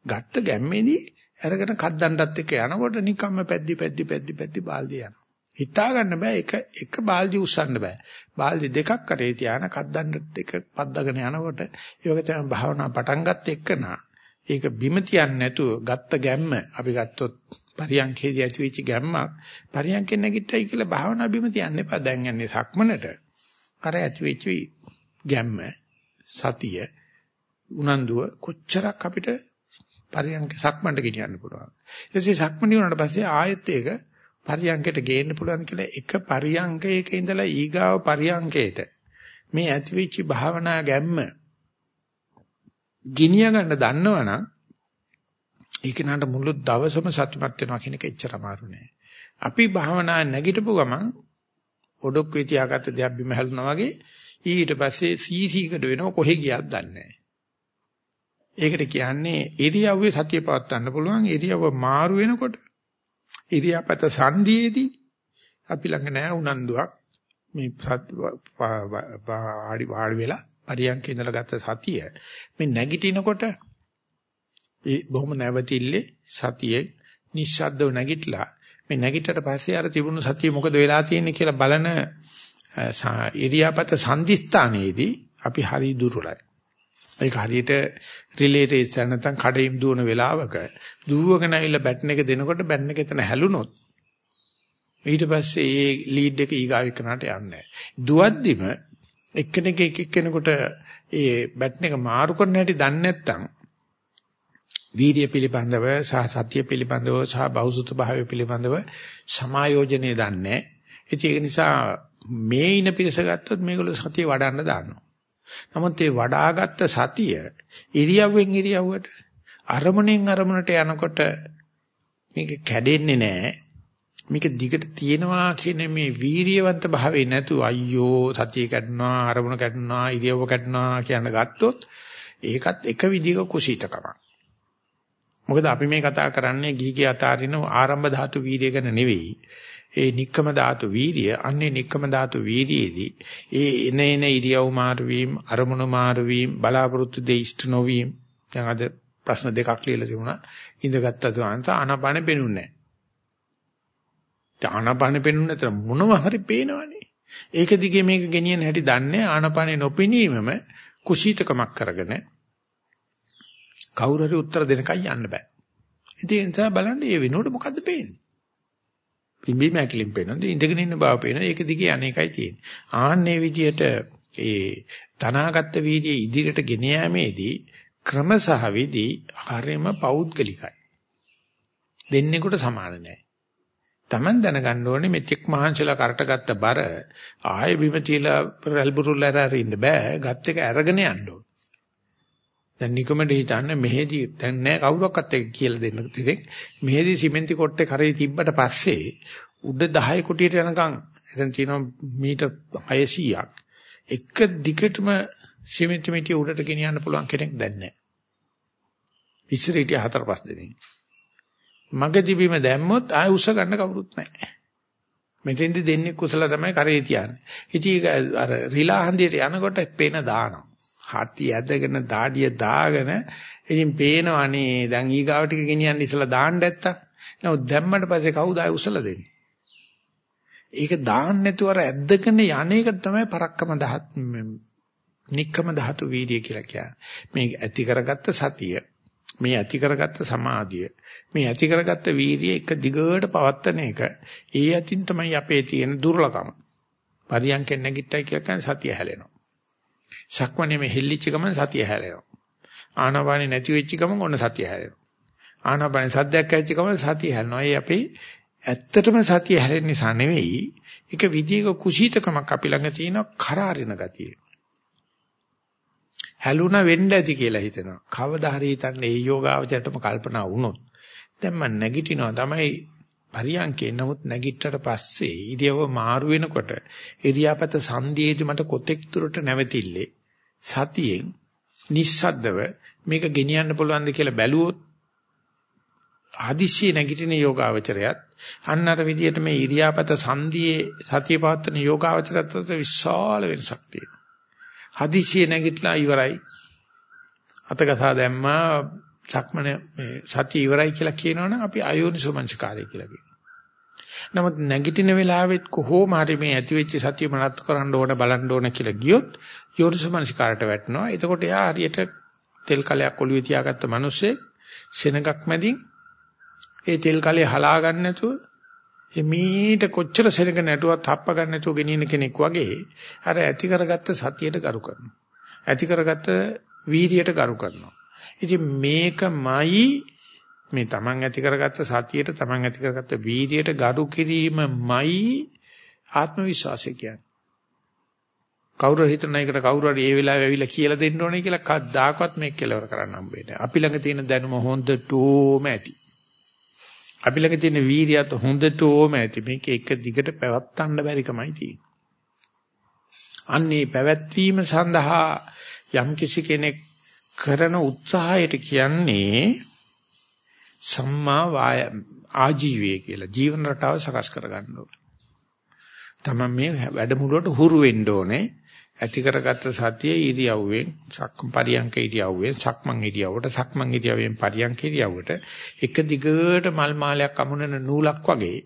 ගත්ත ගැම්මේදී අරගෙන කද්දන්නටත් එක්ක යනකොට නිකම්ම පැද්දි පැද්දි පැද්දි පැද්දි බාල්දිය යනවා. හිතා ගන්න බෑ එක එක බාල්දි උස්සන්න බෑ. බාල්දි දෙකක් කරේ තියාන කද්දන්න දෙක පද්දගෙන යනකොට ඒක තමයි භාවනා පටන් ගත්ත එක්කනා. ඒක බිම තියන්නේ නැතුව ගත්ත ගැම්ම අපි ගත්තොත් පරියන්කේදී ඇති වෙච්ච ගැම්මක් පරියන්කෙන් නැගිට්ටයි කියලා භාවනා බිම තියන්න එපා. දැන් යන්නේ සක්මනට. අර ඇති වෙච්ච ගැම්ම සතිය උනන්දුව කොච්චරක් අපිට පරියන්ක සක්මන්ට ගෙනියන්න පුළුවන්. ඊට පස්සේ සක්මන් වුණාට පස්සේ ආයෙත් ඒක පරියංකයට ගේන්න පුළුවන් කියලා එක පරියංකයක ඉඳලා ඊගාව පරියංකයට මේ ඇතිවිච්ච භාවනා ගැම්ම ගිනිය ගන්න දන්නවනම් ඒක නට මුළු දවසම සතුටුමත් වෙනවා කියන එක එච්චර අමාරු නෑ. අපි භාවනා නැගිටපු ගමන් ඔඩොක්කේ තියාගත්ත දෙයක් බිම හැලුනා වගේ ඊට පස්සේ සීසීකට වෙනව කොහෙ ගියත් දන්නේ නෑ. ඒකට කියන්නේ ඉරියව්වේ සතිය පවත්වන්න පුළුවන් ඉරියව්ව මාරු වෙනකොට ඉරියාපත සංදීයේදී අපි ළඟ නැහැ උනන්දුවක් මේ වාඩි වාඩි වෙලා පරියන්ක ඉඳලා ගත්ත සතිය මේ නැගිටිනකොට ඒ බොහොම නැවතිල්ලේ සතියේ නිස්සද්දව නැගිටලා මේ නැගිටට පස්සේ අර තිබුණු සතිය මොකද වෙලා තියෙන්නේ කියලා බලන ඉරියාපත සංදිස්ථානයේදී අපි හරි දුර්වලයි. ඒක හරියට රිලේ රේස් එක නැත්නම් කඩේම් දුවන වෙලාවක දුවගෙන ඇවිල්ලා බැටන් එක දෙනකොට බැටන් එක එතන හැලුනොත් ඊට පස්සේ ඒ ලීඩ් එක ඊගාව එක්කනට යන්නේ නැහැ. දුවද්දිම එක්කෙනෙක් එක එක්කෙනෙකුට ඒ බැටන් එක මාරු කරන්න හැටි දන්නේ නැත්නම් වීර්ය පිළිබඳව සහ සත්‍ය පිළිබඳව සහ බෞසුත භාවය පිළිබඳව සමායෝජනේ දන්නේ. ඒක නිසා මේ ඉන පිරිස ගත්තොත් මේගොල්ලෝ සතිය වඩන්න දානවා. නමුත් ඒ වඩාගත් සතිය ඉරියව්වෙන් ඉරියව්වට අරමුණෙන් අරමුණට යනකොට මේක කැඩෙන්නේ නැහැ. මේක දිගට තියෙනවා කියන මේ වීරියවන්ත භාවය නැතුව අයියෝ සතිය කැඩුනා අරමුණ කැඩුනා ඉරියව්ව කැඩුනා කියන ගත්තොත් ඒකත් එක විදිහක කුසීතකමක්. මොකද අපි මේ කතා කරන්නේ ගිහිගේ අතාරින ආරම්භ ධාතු වීරිය ගැන නෙවෙයි. ඒ නික්කම ධාතු වීරිය අන්නේ නික්කම ධාතු වීරියේදී ඒ එන එන ඉරියව් මාරු වීම අරමුණු මාරු වීම බලාපොරොත්තු දෙ ඉෂ්ට නොවීම. දැන් අද ප්‍රශ්න දෙකක් ලියලා තිබුණා. ඉඳගත්තු අන්ත ආනපානෙ පෙනුන්නේ නැහැ. ආනපානෙ පෙනුන්නේ නැතර මොනවා හරි පේනවනේ. ඒක දිගේ මේක ගෙනියන හැටි දන්නේ ආනපානෙ නොපෙනීමම කුසීතකමක් කරගෙන කවුරු හරි උත්තර දෙනකන් යන්න බෑ. ඉතින් ඒ නිසා බලන්න මේ වෙනුවට මොකද්ද පේන්නේ? පිම්බි මැකිලින් පේනද ඉඳගෙන ඉන්න බව පේනද ඒක දිගේ අනේකයි තියෙන්නේ. ආන්නේ විදියට ඒ තනාගත්ත වීර්යය ඉදිරියට ගෙන යාමේදී ක්‍රම සහ විදි හරියම පෞද්ගලිකයි. දෙන්නෙකුට සමාන නැහැ. Taman දැනගන්න ඕනේ මෙච්චක් මහන්සිලා කරට ගත්ත බර ආයෙ බිම තියලා රල්බුරුල්ල ඇරින්න බෑ. ගත් එක අරගෙන යන්න ඕනේ. දැන් නිකමඩ හිතන්න මෙහෙදි දැන් නෑ කවුරක්වත් එක කියලා දෙන්න දෙයක්. මෙහෙදි සිමෙන්ති කොට්ටේ කරේ තිබ්බට පස්සේ උඩ 10 කුටියට යනකම් එතන තියෙනවා මීටර් 600ක්. එක දිගටම සිමෙන්ති මිටිය උඩට ගෙනියන්න පුළුවන් කෙනෙක් දැන් නෑ. ඉස්සර හිටිය හතර පහ දෙනෙක්. මගදී බිම දැම්මොත් ආය උස්ස ගන්න කවුරුත් නැහැ. මෙතෙන්දි දෙන්නේ කුසල තමයි කරේ තියන්නේ. ඉතින් අර රිලා හන්දියට යනකොට පේන දානවා. හති ඇදගෙන දාඩිය දාගෙන ඉතින් පේනවනේ දැන් ඊගාව ටික ගෙනියන්න ඉස්සලා දාන්න නැත්තම්? නමුත් දැම්මට පස්සේ කවුද ආය උසල දෙන්නේ? ඒක දාන්න නැතුව අර ඇද්දගෙන යන්නේක තමයි පරක්කම දහත් නික්කම ධාතු වීර්ය කියලා කියන්නේ. මේ ඇති කරගත්ත සතිය මේ ඇති කරගත්ත සමාධිය මේ ඇති කරගත්ත වීර්ය එක දිගට පවත්තන එක ඒ ඇතින් තමයි අපේ තියෙන දුර්ලභම. පරියන්කෙන් නැගිට්ටයි කියලා කියන්නේ සතිය හැලෙනවා. සක්මණේ මේ හෙල්ලිච්ච ගමන් සතිය හැරෙනවා. ආනාපානෙ නැති වෙච්ච ගමන් ඔන්න සතිය හැරෙනවා. ආනාපානෙ සද්දයක් ඇවිච්ච ගමන් සතිය හැරෙනවා. ඒ අපි ඇත්තටම සතිය හැරෙන්න නිසා නෙවෙයි. ඒක විදියක කුසීතකමක් අපි ළඟ තියෙන කරාරින ගතිය. හැලුණ වෙන්න ඇති කියලා හිතනවා. කවදා හරි හිතන්නේ ඒ යෝගාවචරයටම කල්පනා වුණොත් දැන් මම නැගිටිනවා තමයි පරියන්කේ නමුත් නැගිට්ටට පස්සේ ඉරියව මාරු වෙනකොට ඉරියාපත සංදීයේදී මට කොතෙක් දුරට නැවතිල්ලේ සතියෙන් නිස්සද්දව මේක ගෙනියන්න පුළුවන්ද කියලා බැලුවොත් ආදිශී නැගිටින යෝගාවචරයත් අන්න අර විදිහට මේ ඉරියාපත සංදියේ සතිය පවත්වන යෝගාවචරයත් අතර විශාල වෙනසක් තියෙනවා. හදිසියෙ නැගිටලා ඉවරයි. අතකසා දැම්මා සක්මන සතිය ඉවරයි කියලා කියනවනම් අපි අයෝනිසෝමනසිකාරය කියලා කියනවා. නමුත් නැගිටින වෙලාවෙත් කොහොම හරි මේ ඇති වෙච්ච සතිය මනත් කරන්න ඕන බලන්න ඕන කියලා ගියොත් යෝනිසෝමනසිකාරයට වැටෙනවා. එතකොට එයා හරියට තෙල් කලයක් ඔළුවේ තියාගත්ත මිනිස්සේ සෙනගක් මැදින් ඒ තෙල් කලේ හලා ගන්න නැතුව එමීට කොච්චර සෙනග නැටුවත් හප්ප ගන්න නැතුව ගෙනියන කෙනෙක් වගේ අර ඇති කරගත්ත සතියට ගරු කරනවා. ඇති කරගත්ත වීර්යයට ගරු කරනවා. ඉතින් මේකමයි මේ Taman ඇති කරගත්ත සතියට Taman ඇති කරගත්ත වීර්යයට gadu කිරීමමයි ආත්ම විශ්වාසය කියන්නේ. කවුරු හිතන එකට කවුරු හරි ඒ වෙලාවේ ඇවිල්ලා කියලා දෙන්න ඕනේ කියලා කද්දාකවත් මේක කෙලවර කරන්න හම්බෙන්නේ. අපි ළඟ තියෙන දැනුම හොඳටම ඇති. අපි ළඟ තියෙන වීරියත් හොඳටම ඇති. මේක එක දිගට පැවැත්වන්න බැරි කමයි තියෙන්නේ. අන්නේ පැවැත්වීම සඳහා යම් කිසි කෙනෙක් කරන උත්සාහයට කියන්නේ සම්මා වාය ආජීවය කියලා ජීවන රටාව සකස් කරගන්න ඕන. තමයි මේ වැඩමුළුවට හුරු වෙන්න ඕනේ. ඇති කරගත්ත සතිය ඉරියව්වෙන් සක්ම පරියංක ඉරියව්වෙන් සක්මන් ඉරියව්වට සක්මන් ඉරියව්වෙන් පරියංක ඉරියව්වට එක දිගට මල් මාලයක් අමුණන නූලක් වගේ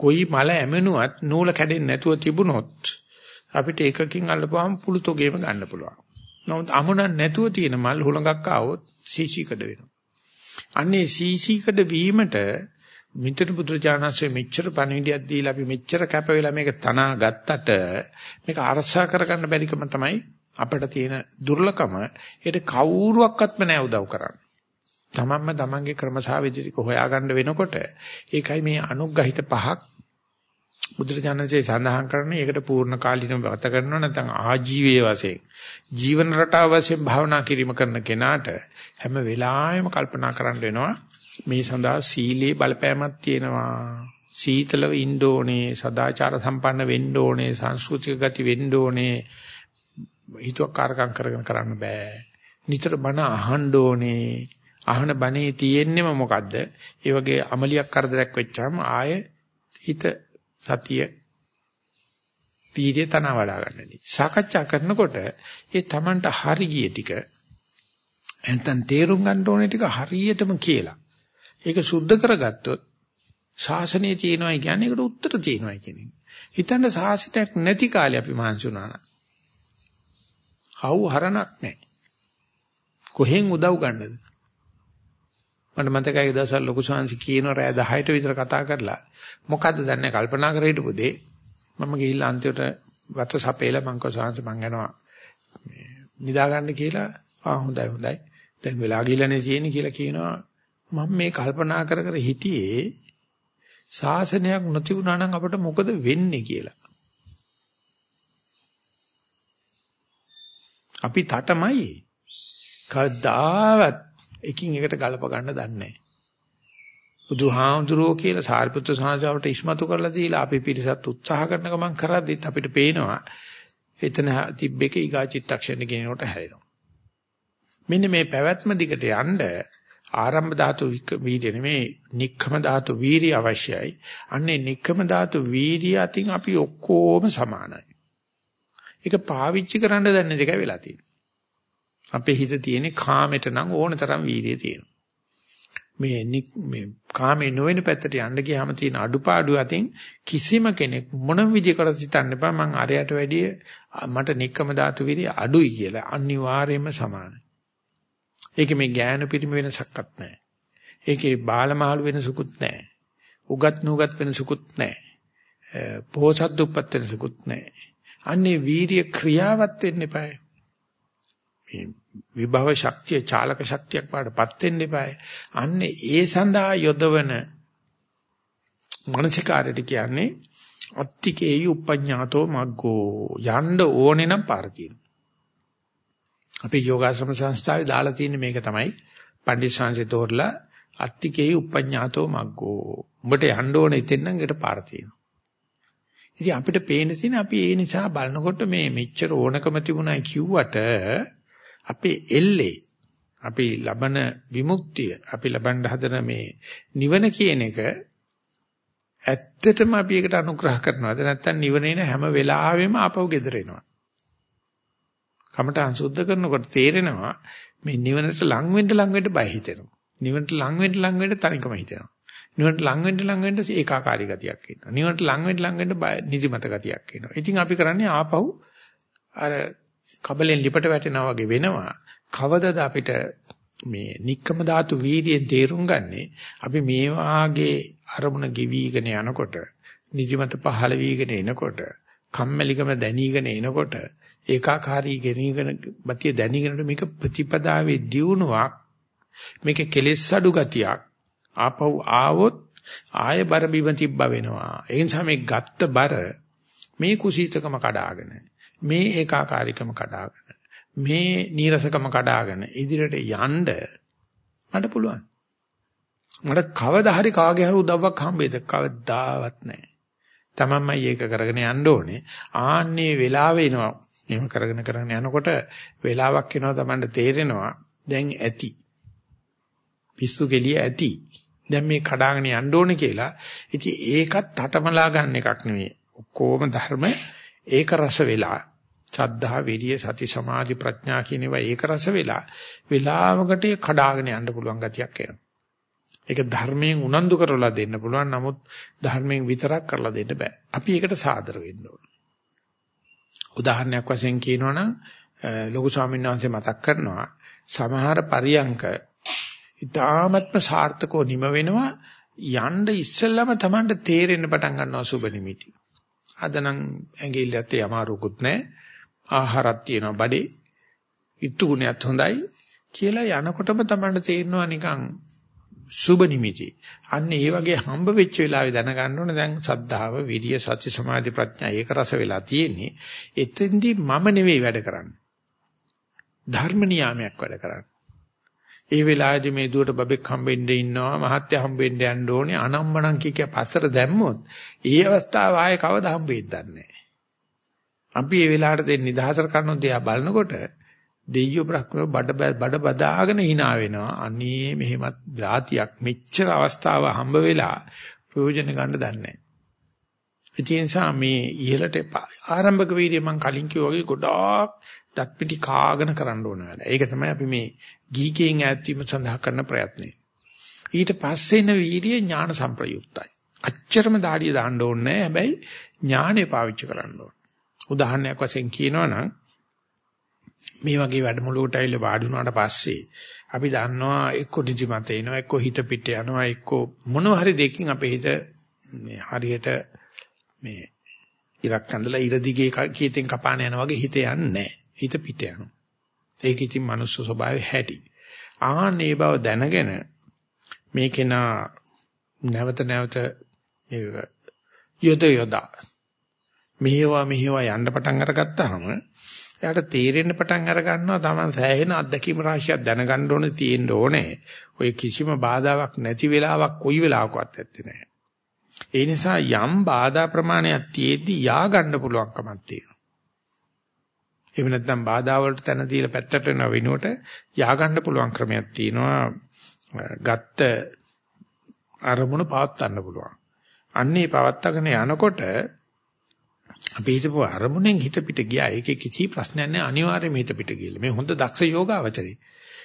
කොයි මල ඇමෙනුවත් නූල කැඩෙන්නේ නැතුව තිබුණොත් අපිට එකකින් අල්ලපුවාම පුළු තොගේම ගන්න පුළුවන්. නමුත් අමුණක් නැතුව තියෙන මල් හුලඟක් ආවොත් සීසීකඩ වෙනවා. අන්නේ සීසීකඩ වීමට මිත්‍ර පුත්‍රජානන්සේ මෙච්චර පණිවිඩයක් දීලා අපි මෙච්චර කැප වෙලා මේක තනා ගත්තට මේක අරසා කරගන්න බැරිකම තමයි අපිට තියෙන දුර්ලකම. ඒකට කවුරුවක්වත්ම නෑ උදව් කරන්නේ. තමන්ම තමන්ගේ ක්‍රමසාවිදි ටික හොයාගන්න වෙනකොට ඒකයි මේ අනුග්‍රහිත පහක් බුදුරජාණන්සේ සඳහන් කරන්නේ ඒකට පූර්ණ කාලිනව ගත කරනවා නැත්නම් ආජීවයේ වශයෙන් ජීවන රටාව වශයෙන් භාවනා කිරීම කරන කෙනාට හැම වෙලාවෙම කල්පනා කරන්න වෙනවා මේ සඳහා සීලේ බලපෑමක් තියෙනවා. සීතලව ඉන්න ඕනේ සදාචාර සම්පන්න වෙන්න ඕනේ සංස්කෘතික ගති වෙන්න ඕනේ. හිතුවක්කාරකම් කරගෙන කරන්න බෑ. නිතර බණ අහන්න ඕනේ. අහන බණේ තියෙන්නේම මොකද්ද? ඒ වගේ අමලියක් කරදරයක් වෙච්චාම ආය හිත සතිය පීඩේ තන වඩා ගන්නදී සාකච්ඡා කරනකොට ඒ Tamanට හරි ගිය ටික එතෙන් තේරුම් ගන්න ඕනේ ටික හරියටම කියලා ඒක සුද්ධ කරගත්තොත් ශාසනයේ තියෙනවා කියන්නේ ඒකට උත්තර තියෙනවා කියන එක. හිතන්න ශාසිතයක් නැති කාලේ අපි මහන්සි වුණා නම්. හවු හරණක් නැහැ. කොහෙන් උදව් ගන්නද? මට මතකයි දවසක් ලොකු ශාන්සි කියන රෑ 10ට විතර කතා කරලා මොකද්ද දන්නේ කල්පනා කර හිටපු දේ. මම ගිහිල්ලා අන්තිමට වත සපේලා මං කෝ ශාන්සි මං යනවා. නිදා ගන්න කියලා. ආ හොඳයි හොඳයි. දැන් වෙලා ගිහලානේ තියෙන්නේ කියලා කියනවා. මම මේ කල්පනා කර කර හිටියේ ශාසනයක් නොතිබුණා නම් අපිට මොකද වෙන්නේ කියලා. අපි තටමයි. කවදාවත් එකින් එකට ගලප ගන්න දන්නේ නැහැ. බුදුහාමුදුරුවෝ කියලා සාරිපුත්‍ර සාංශාවට ඉස්මතු කරලා දීලා අපි පිරිසත් උත්සාහ කරන ගමන් කරද්දිත් අපිට පේනවා එතන තිබ්බේක ඊගා චිත්තක්ෂණ කියනකොට හැරෙනවා. මෙන්න මේ පැවැත්ම දිගට යන්න ආරම්භ ධාතු වීර්ය නෙමේ නික්කම ධාතු වීර්ය අවශ්‍යයි. අන්නේ නික්කම ධාතු වීර්ය අතින් අපි ඔක්කොම සමානයි. ඒක පාවිච්චි කරන්න දන්නේ දෙකයි වෙලා තියෙන්නේ. අපේ හිත තියෙන්නේ කාමයට නම් ඕන තරම් වීර්යය තියෙනවා. මේ මේ කාමේ නොවන පැත්තට යන්න ගියාම තියෙන අඩුපාඩු අතින් කිසිම කෙනෙක් මොන විදිහකට හිතන්න එපා මං අරයට වැඩිය මට නික්කම ධාතු වීර්ය අඩුයි කියලා අනිවාර්යයෙන්ම සමානයි. ඒකේ මේ ඥාන පිරිමි වෙනසක්වත් නැහැ. ඒකේ බාලමාළු වෙනසකුත් නැහැ. උගත් නුගත් වෙනසකුත් නැහැ. පොහසත් දුප්පත් වෙනසකුත් නැහැ. අන්නේ වීරිය ක්‍රියාවත් වෙන්න එපායි. මේ විභව ශක්තිය චාලක ශක්තියක් පාඩපත් වෙන්න එපායි. අන්නේ ඒ සඳහා යොදවන මානසිකාරයට කියන්නේ අත්තිකේයි උපඤ්ඤාතෝ මග්ගෝ යන්න ඕනේ නම් පාර තියෙනවා. අපේ යෝගාශ්‍රම සංස්ථාවේ දාලා තියෙන මේක තමයි පණ්ඩිත ශාන්සේ තෝරලා අත්තිකේ උපඤ්ඤාතෝ මග්ගෝ. උඹට යන්න ඕනේ ඉතින් නම් ඒකට පාර තියෙනවා. ඉතින් අපිට පේන තියෙන අපි ඒ නිසා බලනකොට මේ මෙච්චර ඕනකම තිබුණයි කිව්වට අපේ එල්ලේ අපි ලබන විමුක්තිය අපි ලබන්න හදන මේ නිවන කියන එක ඇත්තටම අපි ඒකට අනුග්‍රහ කරනවද නැත්නම් නිවන හැම වෙලාවෙම ආපහු ගෙදර කමටහන් සුද්ධ කරනකොට තේරෙනවා මේ නිවනට ලං වෙන්න ලං වෙන්න බය හිතෙනවා. නිවනට ලං වෙන්න ලං වෙන්න තනිකම හිතෙනවා. නිවනට ලං වෙන්න ලං වෙන්න ඒකාකාරී ගතියක් එනවා. නිවනට ලං වෙන්න ලං වෙන්න බය නිදිමත ගතියක් එනවා. ඉතින් අපි කරන්නේ ආපහු අර කබලෙන් ලිපට වැටෙනා වගේ වෙනවා. කවදද අපිට මේ নিක්කම ධාතු වීර්යයෙන් තේරුම් ගන්නේ අපි මේ වාගේ අරමුණ ගෙවිගෙන යනකොට නිදිමත පහළ වීගෙන එනකොට කම්මැලිකම දැනීගෙන එනකොට ඒකාකාරී ගෙනීගෙන බතිය දැනීගෙන මේක ප්‍රතිපදාවේ දියුණුවක් මේක කෙලෙස් අඩු ගතියක් ආපහු ආවොත් ආය බර බිම තිබ්බා වෙනවා ඒ නිසා මේ ගත්ත බර මේ කුසීතකම කඩාගෙන මේ ඒකාකාරීකම කඩාගෙන මේ නීරසකම කඩාගෙන ඉදිරියට යන්න මට පුළුවන් මට කවදා හරි කාගේ හරි උදව්වක් හම්බෙයිද කවදාවත් නැහැ තමන්මයි ඒක කරගෙන යන්න ඕනේ ආන්නේ වෙලාව එනවා එහෙම කරගෙන කරගෙන යනකොට වෙලාවක් එනවා Tamanට තේරෙනවා දැන් ඇති. පිස්සු කෙලිය ඇති. දැන් මේ කඩාගෙන යන්න ඕනේ කියලා. ඉතින් ඒකත් හටමලා ගන්න එකක් නෙවෙයි. ඔක්කොම ධර්ම ඒක රස වෙලා සද්ධා විරිය සති සමාධි ප්‍රඥා කියන ඒවා ඒක රස වෙලා වෙලාවකට කඩාගෙන යන්න පුළුවන් ගතියක් එනවා. ඒක ධර්මයෙන් උනන්දු කරලා දෙන්න පුළුවන් නමුත් ධර්මයෙන් විතරක් කරලා දෙන්න බෑ. අපි ඒකට සාදර වෙන්න ඕන. උදාහරණයක් වශයෙන් කියනවනම් ලොකු ස්වාමීන් වහන්සේ මතක් කරනවා සමහර පරියංක ඊ타මත්ම සාර්ථකව නිම වෙනවා යන්න ඉස්සෙල්ලම Tamanට තේරෙන්න පටන් ගන්නවා සුබ නිමිටි. අද නම් ඇඟිල්ලත් යමාරුකුත් නැහැ. ආහාරක් තියෙනවා බඩේ. ඉතු ගුණයත් හොඳයි කියලා යනකොටම Tamanට තේරෙනවා නිකන් සුබ නිමිති. අන්න ඒ වගේ හම්බ වෙච්ච වෙලාවේ දැනගන්න ඕනේ දැන් සද්ධාව, විරිය, සති, සමාධි, ප්‍රඥා ඒක රස වෙලා තියෙන්නේ. එතෙන්දී මම නෙවෙයි වැඩ කරන්නේ. ධර්ම නියාමයක් වැඩ කරන්නේ. ඒ වෙලාවේදී මේ දුවට බබෙක් හම්බෙන්න ඉන්නවා මහත්ය හම්බෙන්න යන්න ඕනේ. අනම්මනම් කිය පස්සට දැම්මොත් ඒ අවස්ථාව ආයේ කවදා හම්බෙයිද දන්නේ අපි ඒ වෙලාවට දෙන්න නිදහසට කරන දේ බලනකොට දෙයියෝ බ්‍රහ්ම බඩ බඩ බදාගෙන hina වෙනවා. අනේ මෙහෙමත් ධාතියක් මෙච්චර අවස්ථාව හම්බ වෙලා ප්‍රයෝජන ගන්න දන්නේ නැහැ. නිසා මේ ඉහළට ආරම්භක වීර්යය මම කලින් කිව්වා වගේ ගොඩාක් දත් පිටි කාගෙන කරන්න ඕන වැඩ. ඒක තමයි අපි මේ ගීකයෙන් ඈත් වීම සඳහා කරන ප්‍රයත්නය. ඊට පස්සේ එන වීර්ය ඥාන සංප්‍රයුක්තයි. අච්චරම දාඩිය දාන්න ඕනේ නැහැ. හැබැයි ඥානෙ පාවිච්චි කරන්න ඕනේ. උදාහරණයක් වශයෙන් කියනවනම් මේ වගේ වැඩමුළුවට ඇවිල්ලා වාඩි වුණාට පස්සේ අපි දන්නවා එක්ක නිදිමත එනවා එක්ක හිත පිට යනවා එක්ක මොනවා හරි දෙකකින් අපේ හිත මේ හරියට මේ ඉරක් ඇඳලා ඉර දිගේ කීතෙන් කපාන යනවා වගේ හිත යන්නේ නැහැ. හිත පිට යනවා. ඒක ඉතින් මනුස්ස ස්වභාවය හැටි. ආන්නේ බව දැනගෙන මේකේනා නැවත නැවත මේක යොද යොදා මෙහෙවා මෙහෙවා යන්න පටන් අරගත්තාම එයාට තේරෙන්න පටන් අර ගන්නවා Taman සෑහෙන අත්දැකීම් රාශියක් දැනගන්න ඕනේ තියෙන්න ඕනේ. ඔය කිසිම බාධාවක් නැති වෙලාවක් කොයි වෙලාවකවත් ඇත්තේ නැහැ. ඒ නිසා යම් බාධා ප්‍රමාණයක් තියෙද්දි යා ගන්න පුළුවන්කමක් තියෙනවා. එහෙම නැත්නම් බාධා වලට තැන දීලා පැත්තට යන වෙනුවට යා ගන්න පුළුවන් ක්‍රමයක් තියෙනවා. ගත්ත අරමුණ පවත්වන්න පුළුවන්. අන්නේ පවත්වාගෙන යනකොට අපි හිතපු අරමුණෙන් හිත පිට ගියා. ඒකේ කිසි ප්‍රශ්නයක් නැහැ. අනිවාර්යයෙන්ම හිත පිට ගිහලා. මේ හොඳ දක්ෂ යෝගාවචරේ.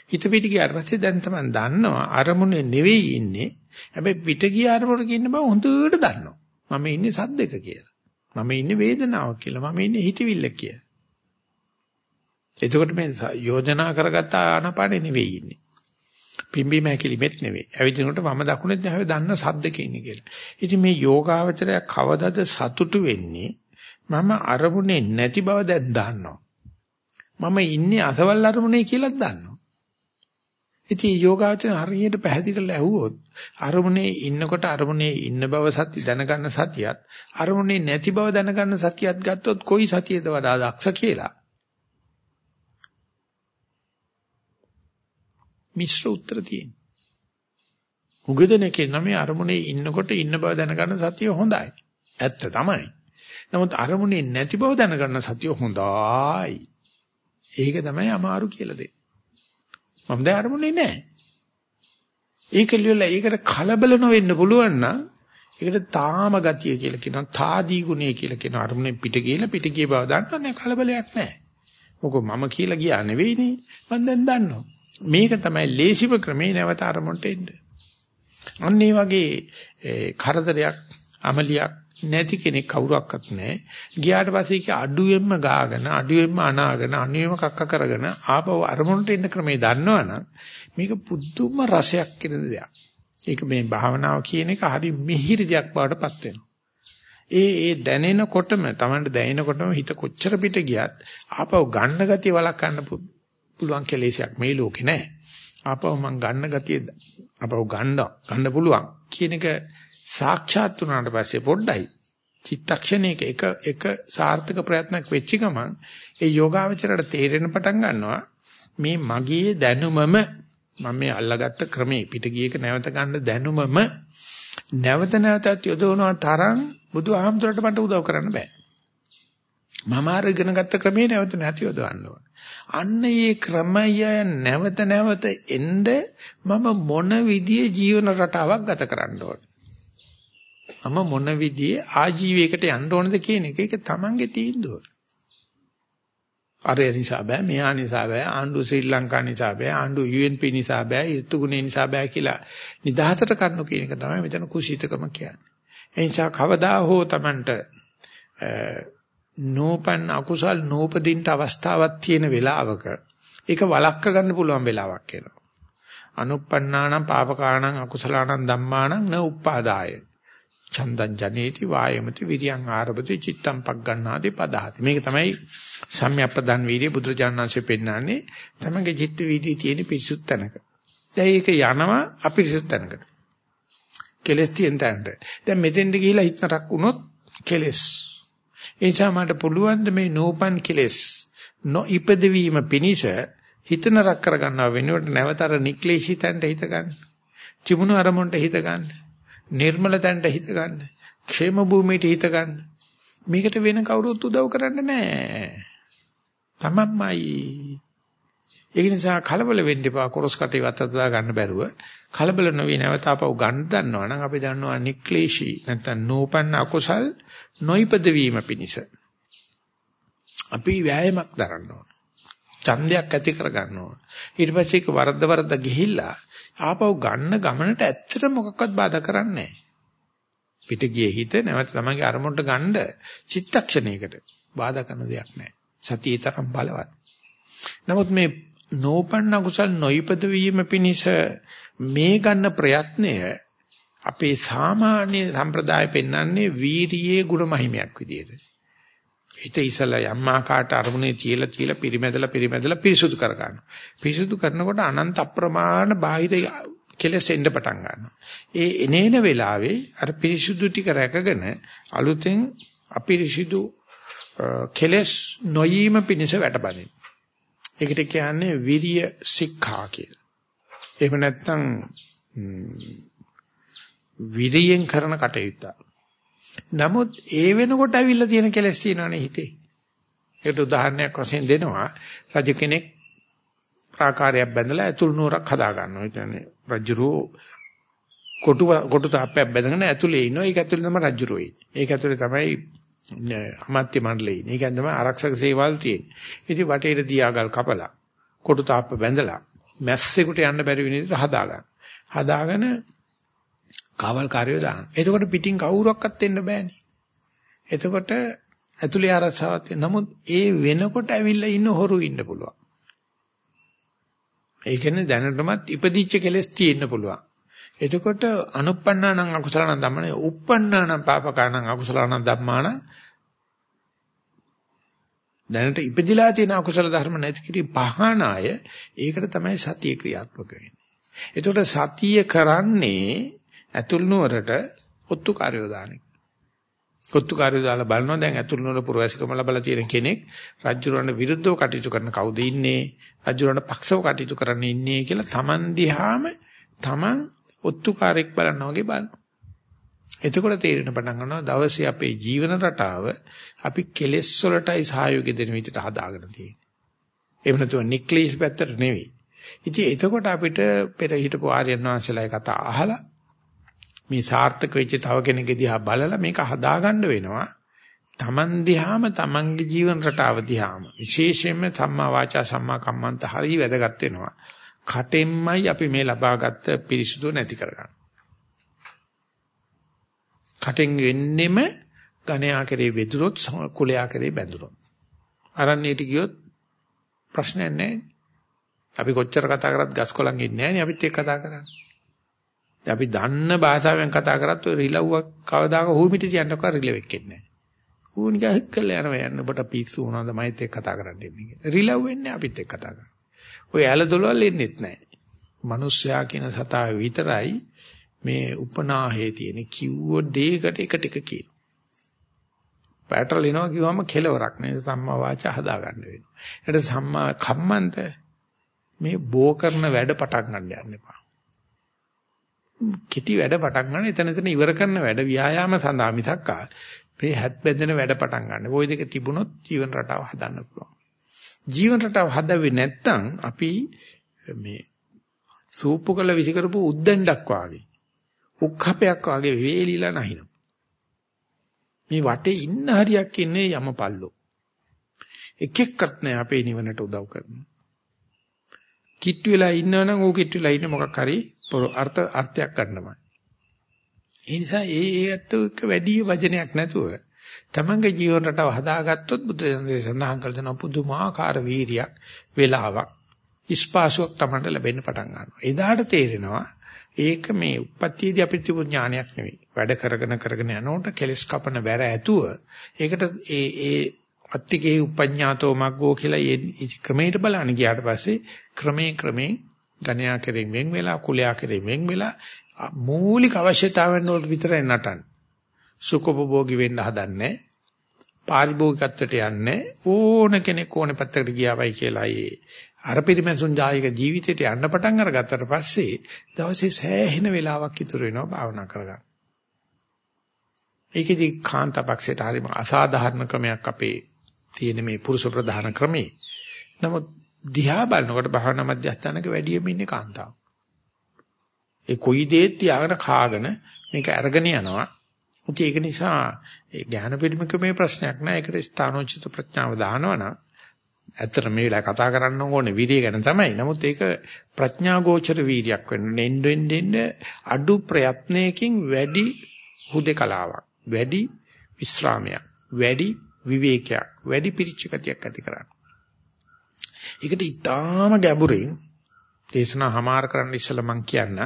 හිත පිට ගියාට පස්සේ දැන් තමයි දන්නවා අරමුණේ නෙවෙයි ඉන්නේ. හැබැයි පිට ගිය අරමුණක ඉන්න බව හොඳට දන්නවා. මම ඉන්නේ සද්දක කියලා. මම ඉන්නේ වේදනාවක් කියලා. මම ඉන්නේ හිතවිල්ල කියලා. එතකොට මේ යෝජනා කරගත්ත ආනපානෙ නෙවෙයි ඉන්නේ. පිම්බීම හැකිලිමෙත් නෙවෙයි. ඇවිදිනකොට වම දකුණෙත් නෙවෙයි දන්න සද්දක ඉන්නේ කියලා. ඉතින් මේ යෝගාවචරය කවදද සතුටු වෙන්නේ? මම අරමුණේ නැති බව දැන් දන්නවා. මම ඉන්නේ අසවල් අරමුණේ කියලාත් දන්නවා. ඉතින් යෝගාචරය හරියට පැහැදිලි කරලා ඇහුවොත් අරමුණේ ඉන්නකොට අරමුණේ ඉන්න බව සත්‍ය දැනගන්න සතියත් අරමුණේ නැති බව දැනගන්න සතියත් ගත්තොත් කොයි සතියද වඩා දක්ෂ කියලා. මිශ්‍ර උත්තර තියෙනවා. උගදෙනකේ නම් අරමුණේ ඉන්නකොට ඉන්න බව දැනගන්න සතිය හොඳයි. ඇත්ත තමයි. නමුත් අරමුණේ නැති බව දැනගන්න සතිය හොඳයි. ඒක තමයි අමාරු කියලා දෙන්නේ. මම දැන් අරමුණේ නැහැ. ඒක ලියලා ඒකට කලබල නොවෙන්න පුළුවන් නම් ඒකට තාම ගතිය කියලා කියනවා තාදී ගුණය කියලා කියනවා අරමුණෙන් පිට ගිහලා පිට ගිය බව දන්නවනේ කලබලයක් නැහැ. මොකෝ මම කියලා ගියා නෙවෙයිනේ මම දැන් දන්නවා. මේක තමයි ලේසිම ක්‍රමේ නැවත අරමුණට එන්න. අන්න ඒ වගේ කරදරයක් අමලියක් නැති කෙනෙක් කවුරක්වත් නැහැ. ගියාට පස්සේ ඒක අඩුවෙන්ම ගාගෙන, අඩුවෙන්ම අනාගෙන, අනියම කක්ක කරගෙන ආපහු අරමුණට එන්න ක්‍රමේ දන්නවනම් මේක පුදුම රසයක් කියන දෙයක්. ඒක මේ භාවනාව කියන එක හරි මිහිරි දෙයක් බවට පත් වෙනවා. ඒ ඒ දැනෙනකොටම Tamanට දැනෙනකොටම හිත කොච්චර පිට ගියත් ආපහු ගන්න ගතිය වළක්වන්න පුළුවන් කෙලෙසයක් මේ ලෝකේ නැහැ. ආපහු මං ගන්න ගතිය ආපහු ගන්න ගන්න පුළුවන් කියන එක සාක්ෂාත් වුණාට පස්සේ පොඩ්ඩයි චිත්තක්ෂණයක එක එක සාර්ථක ප්‍රයත්නක් වෙච්ච ගමන් ඒ යෝගාවචරයට තේරෙන පටන් ගන්නවා මේ මගේ දැනුමම මම මේ අල්ලාගත්ත ක්‍රමේ පිට ගියක නැවත ගන්න දැනුමම නැවත නැවතත් යොදවනවා තරම් බුදුහාමුදුරට මට උදව් කරන්න බෑ. මම අරගෙන ගත්ත ක්‍රමේ නැවත නැති යොදවන්න ඕන. අන්න ඒ ක්‍රමය නැවත නැවත එන්න මම මොන විදියේ ජීවන රටාවක් ගත කරන්න ඕන. මම මොන විදිහේ ආජීවයකට යන්න ඕනද කියන එක ඒක තමන්ගේ තීන්දුව. අර නිසා බෑ මෙහා නිසා බෑ ආණ්ඩු ශ්‍රී ලංකා නිසා බෑ ආණ්ඩු UNP නිසා බෑ ඍතුගුණේ නිසා බෑ කියලා නිදහසට කරනු කියන එක තමයි මෙතන කුසීතකම කියන්නේ. ඒ නිසා කවදා හෝ Tamanට නෝපන් අකුසල් නෝපදින්ට අවස්ථාවක් තියෙන වෙලාවක ඒක වළක්ව ගන්න පුළුවන් වෙලාවක් එනවා. අනුප්පන්නානම් පාපකාණං අකුසලාණං ධම්මාණං න උප්පාදාය. චන්දං ජනේති වායමති විරියං ආරභති චිත්තං පග්ගණ්ණාති පදහති. මේක තමයි සම්‍යක්පදන් වීර්ය බුදුරජාණන්සේ පෙන්නන්නේ තමගේ චිත්ත වීදියේ තියෙන පිරිසුත් තැනක. දැන් ඒක යනවා අපිරිසුත් තැනකට. කෙලස් තියෙන තැනට. දැන් මෙතෙන්ට ගිහිලා හිතනක් වුණොත් කෙලස්. ඒ නිසා මට පුළුවන් මේ නෝපන් කෙලස් නොඉපදවීම පිණිස හිතනරක් කරගන්නව වෙනුවට නැවතර නික්ලේශී තැනට හිත ගන්න. තිබුණු අරමුණට හිත ගන්න. නිර්මල තැනට හිත ගන්න. ക്ഷേම භූමියට හිත ගන්න. මේකට වෙන කවුරුත් උදව් කරන්න නැහැ. තමන්මයි. ඒ නිසා කලබල වෙන්න එපා කොරස් කටේ වත්තදා ගන්න බැරුව කලබල නොවි නැවත ආපහු ගන්න දන්නවා නම් අපි දන්නවා නික්ලේශී නැත්නම් නෝපන්න අකුසල් නොයිපද වීම පිණිස අපි වෑයමක් දරන්න ඕන. ඡන්දයක් ඇති කර ගන්න ඕන. ඊට පස්සේ ඒක වරද්ද වරද්ද ගිහිල්ලා ආපහු ගන්න ගමනට ඇත්තට මොකක්වත් බාධා කරන්නේ නැහැ. පිට ගියේ හිත නැවත තමන්ගේ අරමුණට ගන්න චිත්තක්ෂණයකට බාධා කරන දෙයක් නැහැ. සතියේ තරම් බලවත්. නමුත් මේ නෝපන්න කුසල් නොයිපද වීම පිණිස මේ ගන්න ප්‍රයත්නය අපේ සාමාන්‍ය සම්ප්‍රදාය පෙන්වන්නේ වීරියේ ගුණ මහිමයක් විදියට. හිත ඉසලා යම් ආකාරයට අරමුණේ තියලා තියලා පිරිමැදලා පිරිමැදලා පිරිසුදු කර ගන්නවා. පිරිසුදු කරනකොට අනන්ත අප්‍රමාණ බාහිර කෙලෙස් එන්න පටන් ගන්නවා. ඒ එනේන වෙලාවේ අර පිරිසුදු ටික රැකගෙන අලුතෙන් අපිරිසුදු කෙලෙස් නොයීම පිණිස වැටබදින. ඒකට කියන්නේ විරිය සික්ඛා කියලා. එහෙම නැත්නම් විරියෙන් කරන කටයුත්ත. නමුත් ඒ වෙනකොට ඇවිල්ලා තියෙන කෙලෙස් තියෙනවනේ හිතේ. ඒකට උදාහරණයක් වශයෙන් දෙනවා රජ කෙනෙක් ආකාරයක් බැඳලා ඇතුළු නුවරක් හදා ගන්නවා. ඒ කියන්නේ රජුරෝ කොටු කොටු තාප්පයක් බැඳගෙන ඇතුලේ ඉන්නවා. ඒක ඇතුලේ තමයි රජුරෝ ඉන්නේ. ඒක ඇතුලේ තමයි අමාත්‍ය මණ්ඩලේ ඉන්නේ. ඒකෙන් තමයි ආරක්ෂක සේවල් තියෙන්නේ. ඉතින් වටේට දියාගල් කපලා කොටු තාප්ප බැඳලා මැස්සෙකුට යන්න බැරි විදිහට හදා ගන්න. හදාගෙන කාවල් කාර්යය දාන්න. එතකොට පිටින් කවුරක්වත් එන්න බෑනේ. එතකොට ඇතුලේ ආරක්ෂාවක් නමුත් ඒ වෙනකොට ඇවිල්ලා ඉන්න හොරු ඉන්න පුළුවන්. ඒ කියන්නේ දැනටමත් ඉපදිච්ච කෙලස් තියෙන්න පුළුවන්. එතකොට අනුප්පන්නානං අකුසලනං ධම්මන උප්පන්නානං පාපකානං අකුසලනං ධම්මාන දැනට ඉපදිලා තියෙන අකුසල ධර්ම නැති කිරි පහනාය ඒකට තමයි සතිය ක්‍රියාත්මක වෙන්නේ. එතකොට සතිය කරන්නේ ඇතුල් නුවරට ඔත්තු කාර්යය දාන එක. ඔත්තු කාර්යය දාලා බලනවා දැන් ඇතුල් නුවර පුරවැසිකම ලැබලා තියෙන කෙනෙක් රජුරවන්ට විරුද්ධව කටයුතු කරන කවුද ඉන්නේ? රජුරවන්ට පක්ෂව කටයුතු කරන්න ඉන්නේ කියලා Taman දිහාම Taman ඔත්තුකාරයෙක් බලනවා වගේ බලනවා. එතකොට තේරෙන පටන් ගන්නවා දවසේ අපේ ජීවන රටාව අපි කෙලෙස් වලටයි සහයෝගය දෙන විදිහට හදාගෙන තියෙන්නේ. එහෙම නැතුව නික්ලිස් පැත්තට නෙවෙයි. ඉතින් එතකොට අපිට පෙර හිටපු ආර්යයන් වහන්සේලා කතා අහලා මේ සාර්ථක වෙච්ච තව කෙනෙක්ගේ දිහා බලලා මේක හදාගන්න වෙනවා. Taman දිහාම Tamanගේ ජීවන රටාව දිහාම විශේෂයෙන්ම සම්මා වාචා සම්මා කම්මන්ත හරිය වැදගත් වෙනවා. කටෙන්මයි අපි මේ ලබාගත් පිරිසුදු නැති කරගන්නේ. කටෙන් වෙන්නෙම ගණයා කරේ වෙදුරොත් කුලයා කරේ බැඳුනොත්. අරන්නේට ගියොත් ප්‍රශ්නයක් නැහැ. අපි කොච්චර කතා කරත් ගස්කොලන් ඉන්නේ නැහැ නේ අපිත් එක්ක කතා කරන්නේ. අපි දන්න භාෂාවෙන් කතා කරත් ඔය රිලව්වක් කවදාක හුමිටි තියන්නකෝ රිලෙවෙක් එන්නේ නැහැ. ඌ නිකන් හික්කලා යනවා යන්න ඔබට පිස්සු වුණාද මයිත් එක්ක කතා කරන්න ඉන්නේ. රිලව් වෙන්නේ අපිත් එක්ක කතා කරන්නේ. ඔය ඇල දොළවල් එන්නෙත් නැහැ. මිනිස්සයා කියන සතා විතරයි මේ උපනාහේ තියෙන කිව්ව දෙයකට එක ටික කියන. පැටරල් එනවා කිව්වම කෙලවරක් නේද සම්මා වාචා හදා ගන්න වෙනවා. ඒකට සම්මා කම්මන්ත මේ බෝ කරන වැඩ පටන් ගන්න යන්න එපා. කිටි වැඩ පටන් ගන්න එතන එතන ඉවර කරන වැඩ ව්‍යායාම සඳහා මිසක් මේ හැත් බැඳෙන වැඩ පටන් ගන්න. ওই දෙක තිබුණොත් ජීවන රටාව හදන්න පුළුවන්. ජීවන රටාව හදවෙන්නේ නැත්නම් අපි මේ සූප්පු කළ විසි කරපු උද්දණ්ඩක් වාගේ උක්කපයක් වාගේ වේලිලා නැහිනවා. මේ වටේ ඉන්න හරියක් ඉන්නේ යමපල්ලෝ. එක එක්කත් නෑ අපේ නිවනට උදව් කරන්නේ. කිට්ටු වෙලා ඉන්නවනම් ඌ කිට්ටු වෙලා ඉන්නේ මොකක් හරි අර්ථ අර්ථයක් ගන්නමයි. ඒ නිසා ඒ ඒ අත්ක වැඩි වචනයක් නැතුව තමන්ගේ ජීවන රටාව හදාගත්තොත් බුදු දහමේ සඳහන් කළ දෙන පුදුමාකාර වීරියක් වෙලාවක් ඉස්පාසුවක් තමන්ට ලැබෙන්න පටන් ගන්නවා. එදාට තේරෙනවා ඒක මේ උප්පත්තියේදී අපිට තිබුණු ඥානයක් නෙවෙයි. වැඩ කරගෙන කරගෙන යනකොට කෙලස් කපන බැර ඇතුව ඒකට ඒ ඒ අත්තිකේ උපඤ්ඤාතෝ මග්ගෝ කියලා ඒ ක්‍රමයට බලන්න ගියාට පස්සේ ක්‍රමේ ක්‍රමේ ගණ්‍යා කෙරෙන් වෙන් වෙලා කුලයා කෙරෙන් වෙන් වෙලා මූලික අවශ්‍යතාවයන් වලට විතරයි නටන්නේ. සුඛෝපභෝගී වෙන්න හදන්නේ. පාරිභෝගිකත්වයට යන්නේ ඕන කෙනෙක් ඕනේ පැත්තකට ගියාවයි කියලා ඒ අර පිරිමැසුන් ජායක ජීවිතයට යන්න පටන් අරගත්තට පස්සේ දවසේ සෑහෙන වෙලාවක් ඉතුරු වෙනවා භාවනා කරගන්න. ඒකෙදි කාන්තාපක්ෂයට හරිම අසාධාරණ ක්‍රමයක් අපේ තියෙන මේ පුරුෂ ප්‍රධාන ක්‍රමේ. නමුත් දිහා බලනකොට භාවනා මධ්‍යස්ථානක වැඩියෙම ඉන්නේ කාන්තාව. ඒ කොයි දෙයක් තියාගෙන කාගෙන මේක අරගෙන යනවා. ඒක නිසා ඒ ඥාන පිරිමකමේ ප්‍රශ්නයක් නෑ. ඒකට ස්ථානෝචිත ප්‍රඥාව දානවනම් ඇත්තට මේ වෙලාව කතා කරන්න ඕනේ වීර්යය ගැන තමයි. නමුත් ඒක ප්‍රඥා ගෝචර වීර්යයක් වෙන්න එන්න එන්න අඩු ප්‍රයත්නයකින් වැඩි හුදේකලාවක්, වැඩි විස්රාමයක්, වැඩි විවේකයක්, වැඩි පිරිච්චකතියක් ඇති කරගන්න. ඒකට ඊටාම ගැඹුරින් දේශනා හමාර කරන්න ඉස්සෙල්ලා මම කියන්න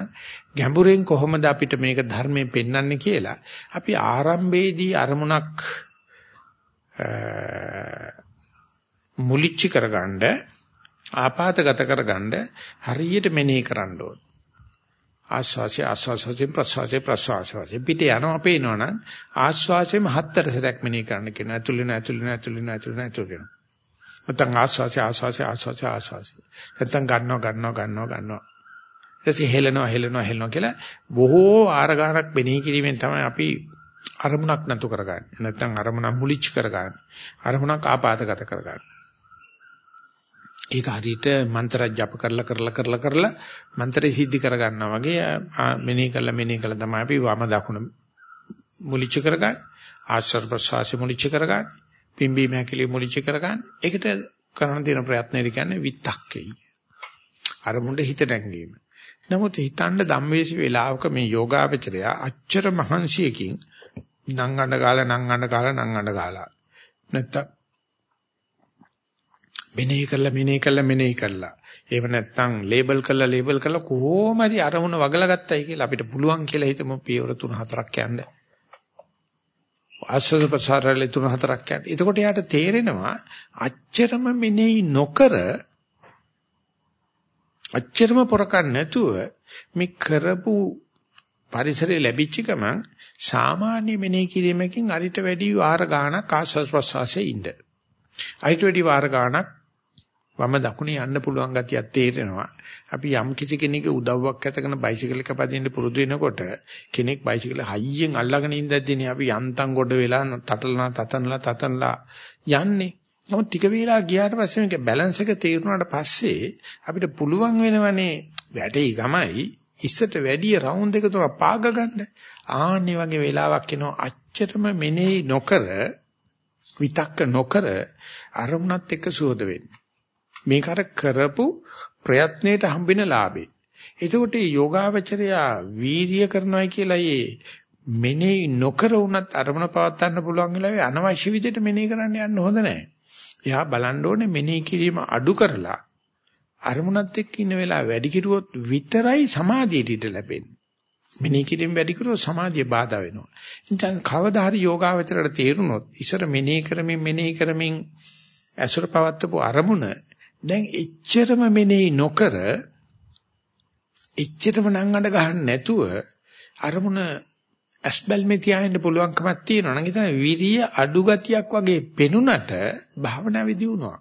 ගැඹුරෙන් කොහොමද අපිට මේක ධර්මයෙන් පෙන්වන්නේ කියලා අපි ආරම්භයේදී අරමුණක් මුලිච්ච කරගන්න ආපాతගත කරගන්න හරියට මෙනෙහි කරන්න ඕන. ආස්වාසිය ආස්වාසයෙන් ප්‍රසවාසය ප්‍රසවාසයෙන් පිට යනවා පේනවනම් ආස්වාසයෙන් හතර සැරයක් මෙනෙහි කරන්න කියනවා. ඇතුළේ නැ ඇතුළේ නැ ඇතුළේ නැ ඇතුළේ නැ ඇතුළේ කියනවා. නැත්නම් ආස්වාසිය ආස්වාසිය ආස්වාසිය ආස්වාසිය. නැත්නම් ගන්නවා ගන්නවා ගන්නවා ගන්නවා. ඊටසේ හෙලනවා හෙලනවා හෙලනවා කියලා බොහෝ ආර ගන්නක් මෙනෙහි කිරීමෙන් තමයි අපි අරමුණක් නතු කරගන්නේ. නැත්නම් අරමුණක් මුලිච්ච කරගන්නේ. අරමුණක් ආපాతගත කරගන්නේ. ඒක හරියට මන්ත්‍ර ජප කරලා කරලා කරලා කරලා මන්ත්‍රය සිද්ධි කරගන්නවා වගේ මෙනෙහි කරලා මෙනෙහි කරලා තමයි අපි වම දකුණ මුලිච්ච කරගන්නේ ආශ්‍රව ප්‍රසවාසය මුලිච්ච කරගන්නේ පිම්බීම හැකිලි මුලිච්ච කරගන්නේ. ඒකට කරන දින ප්‍රයත්නය කියන්නේ විත්තක්කේ. අරමුණට හිත නැංවීම. නමුත් හිතන්න ධම්මේශ වේලාවක මේ යෝගාවචරය අච්චර මහන්සියකින් නංගඬ ගාලා නංගඬ ගාලා නංගඬ ගාලා නැත්තම් මෙනෙහි කරලා මෙනෙහි කරලා මෙනෙහි කරලා. එහෙම නැත්නම් ලේබල් කරලා ලේබල් කරලා කොහොම හරි අරමුණ වගලා ගත්තයි කියලා අපිට පුළුවන් කියලා හිතමු පියවර 3-4ක් යන්න. ආස්වාද ප්‍රසාරලේ 3-4ක් යන්න. එතකොට යාට තේරෙනවා අච්චරම මෙනෙහි නොකර අච්චරම පොරකන් නැතුව මේ කරපු පරිසරය ලැබිච්ච ගමන් සාමාන්‍ය මෙනෙහි කිරීමකින් අරිට වැඩි වාර ගාණක් ආස්වාද ප්‍රසවාසයේ ඉන්න. අරිට වැඩි වාර ගාණක් වම දකුණේ යන්න පුළුවන් ගතියක් තේරෙනවා. අපි යම් කිසි කෙනෙකුගේ උදව්වක් ඇතගෙන බයිසිකල් එක පදින්න පුරුදු වෙනකොට කෙනෙක් බයිසිකල් හයියෙන් අල්ලගෙන ඉඳද්දීනේ අපි යන්තම් ගොඩ වෙලා තටලනා තතනලා තතනලා යන්නේ. නමුත් ටික වෙලා ගියාට පස්සේ මේක බැලන්ස් එක තේරුණාට පස්සේ අපිට පුළුවන් වෙනවනේ වැටේ තමයි ඉස්සට වැඩි රවුන්ඩ් එක තුන පාග ගන්න. ආන්නේ වගේ වෙලාවක් එනවා අච්චරම මෙනෙහි නොකර විතක්ක නොකර අරමුණත් එක්ක සුවද වෙන්නේ. මේක අර කරපු ප්‍රයත්නයේට හම්බෙන ලාභේ. එතකොට මේ යෝගාවචරයා වීර්ය කරනවායි කියලා ඒ මෙනෙහි නොකර වුණත් අරමුණ පවත් ගන්න පුළුවන් වෙලාවේ අනවශ්‍ය විදිහට මෙනෙහි කරන්න යන්න හොඳ නැහැ. එයා බලන්න ඕනේ මෙනෙහි කිරීම අඩු කරලා අරමුණත් එක්ක ඉන්න වෙලාව වැඩි කිරුවොත් විතරයි සමාධියට ඉඩ ලැබෙන්නේ. මෙනෙහි කිරීම වැඩි කරුවොත් සමාධිය බාධා වෙනවා. ඉතින් කවදා හරි යෝගාවචරයට තේරුනොත් ඉසර මෙනෙහි කරමින් මෙනෙහි කරමින් ඇසුර පවත්වපු අරමුණ දැන් එච්චරම මෙනෙහි නොකර එච්චරම නංගඩ ගහන්න නැතුව අරමුණ ඇස්බල්මේ තියාගෙන පුළුවන්කමක් තියෙනවා නම් එතන විරිය අඩු ගතියක් වගේ පෙනුනට භාවනා විදියුනවා.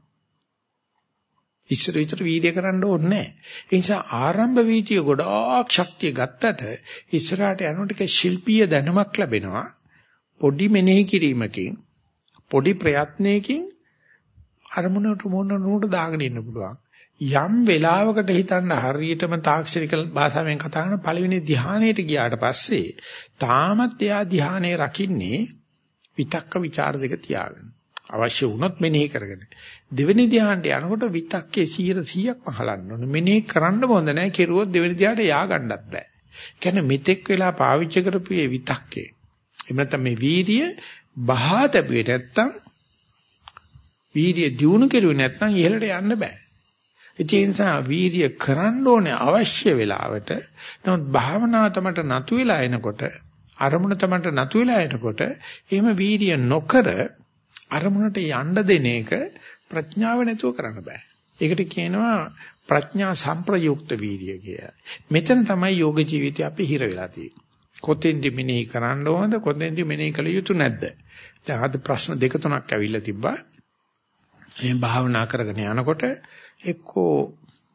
ඉස්සර විතර වීර්ය කරන්න ඕනේ නැහැ. ඒ නිසා ආරම්භ වීතිය ගොඩාක් ශක්තිය ගත්තට ඉස්සරහට යනකොට ශිල්පීය දැනුමක් ලැබෙනවා. පොඩි මෙනෙහි කිරීමකින් පොඩි ප්‍රයත්නයකින් අරමුණට මොනනුට දාගෙන ඉන්න පුළුවන්. යම් වෙලාවකට හිතන්න හරියටම තාක්ෂණික භාෂාවෙන් කතා කරන පළවෙනි ධ්‍යානයට ගියාට පස්සේ තාමත් එයා ධ්‍යානයේ රකින්නේ විතක්ක ਵਿਚාර දෙක තියාගන්න. අවශ්‍ය වුණොත් මෙනෙහි කරගෙන. දෙවෙනි ධ්‍යානට යනකොට විතක්කේ 100%ක්ම හලන්න ඕනේ. මෙනෙහි කරන්න හොඳ නැහැ. කෙරුවොත් දෙවෙනි ධ්‍යානට යා ගන්නත් බෑ. කියන්නේ මෙතෙක් වෙලා පාවිච්චි කරපු මේ විතක්කේ. එහෙම නැත්නම් මේ වීර්ය බහා තැබුවේ නැත්නම් වීර්ය දියුණු කෙරුවේ නැත්නම් ඉහළට යන්න බෑ. ඒ නිසා වීර්ය කරන්න ඕනේ අවශ්‍ය වෙලාවට. නමුත් භාවනාව තමයි නතු වෙලා එනකොට අරමුණ තමයි නතු වෙලා එනකොට එහෙම වීර්ය නොකර අරමුණට යන්න දෙන එක ප්‍රඥාව නැතුව කරන්න බෑ. ඒකට කියනවා ප්‍රඥා සංප්‍රයුක්ත වීර්ය කියලා. මෙතන තමයි යෝග ජීවිතය අපි හිර වෙලා තියෙන්නේ. කොතෙන්ද මෙනෙහි කරන්න ඕනද කොතෙන්ද මෙනෙහි කළ යුතු නැද්ද? දැන් අද ප්‍රශ්න දෙක තුනක් ඇවිල්ලා තිබ්බා. එහෙන් භාවනා කරගෙන යනකොට එක්කෝ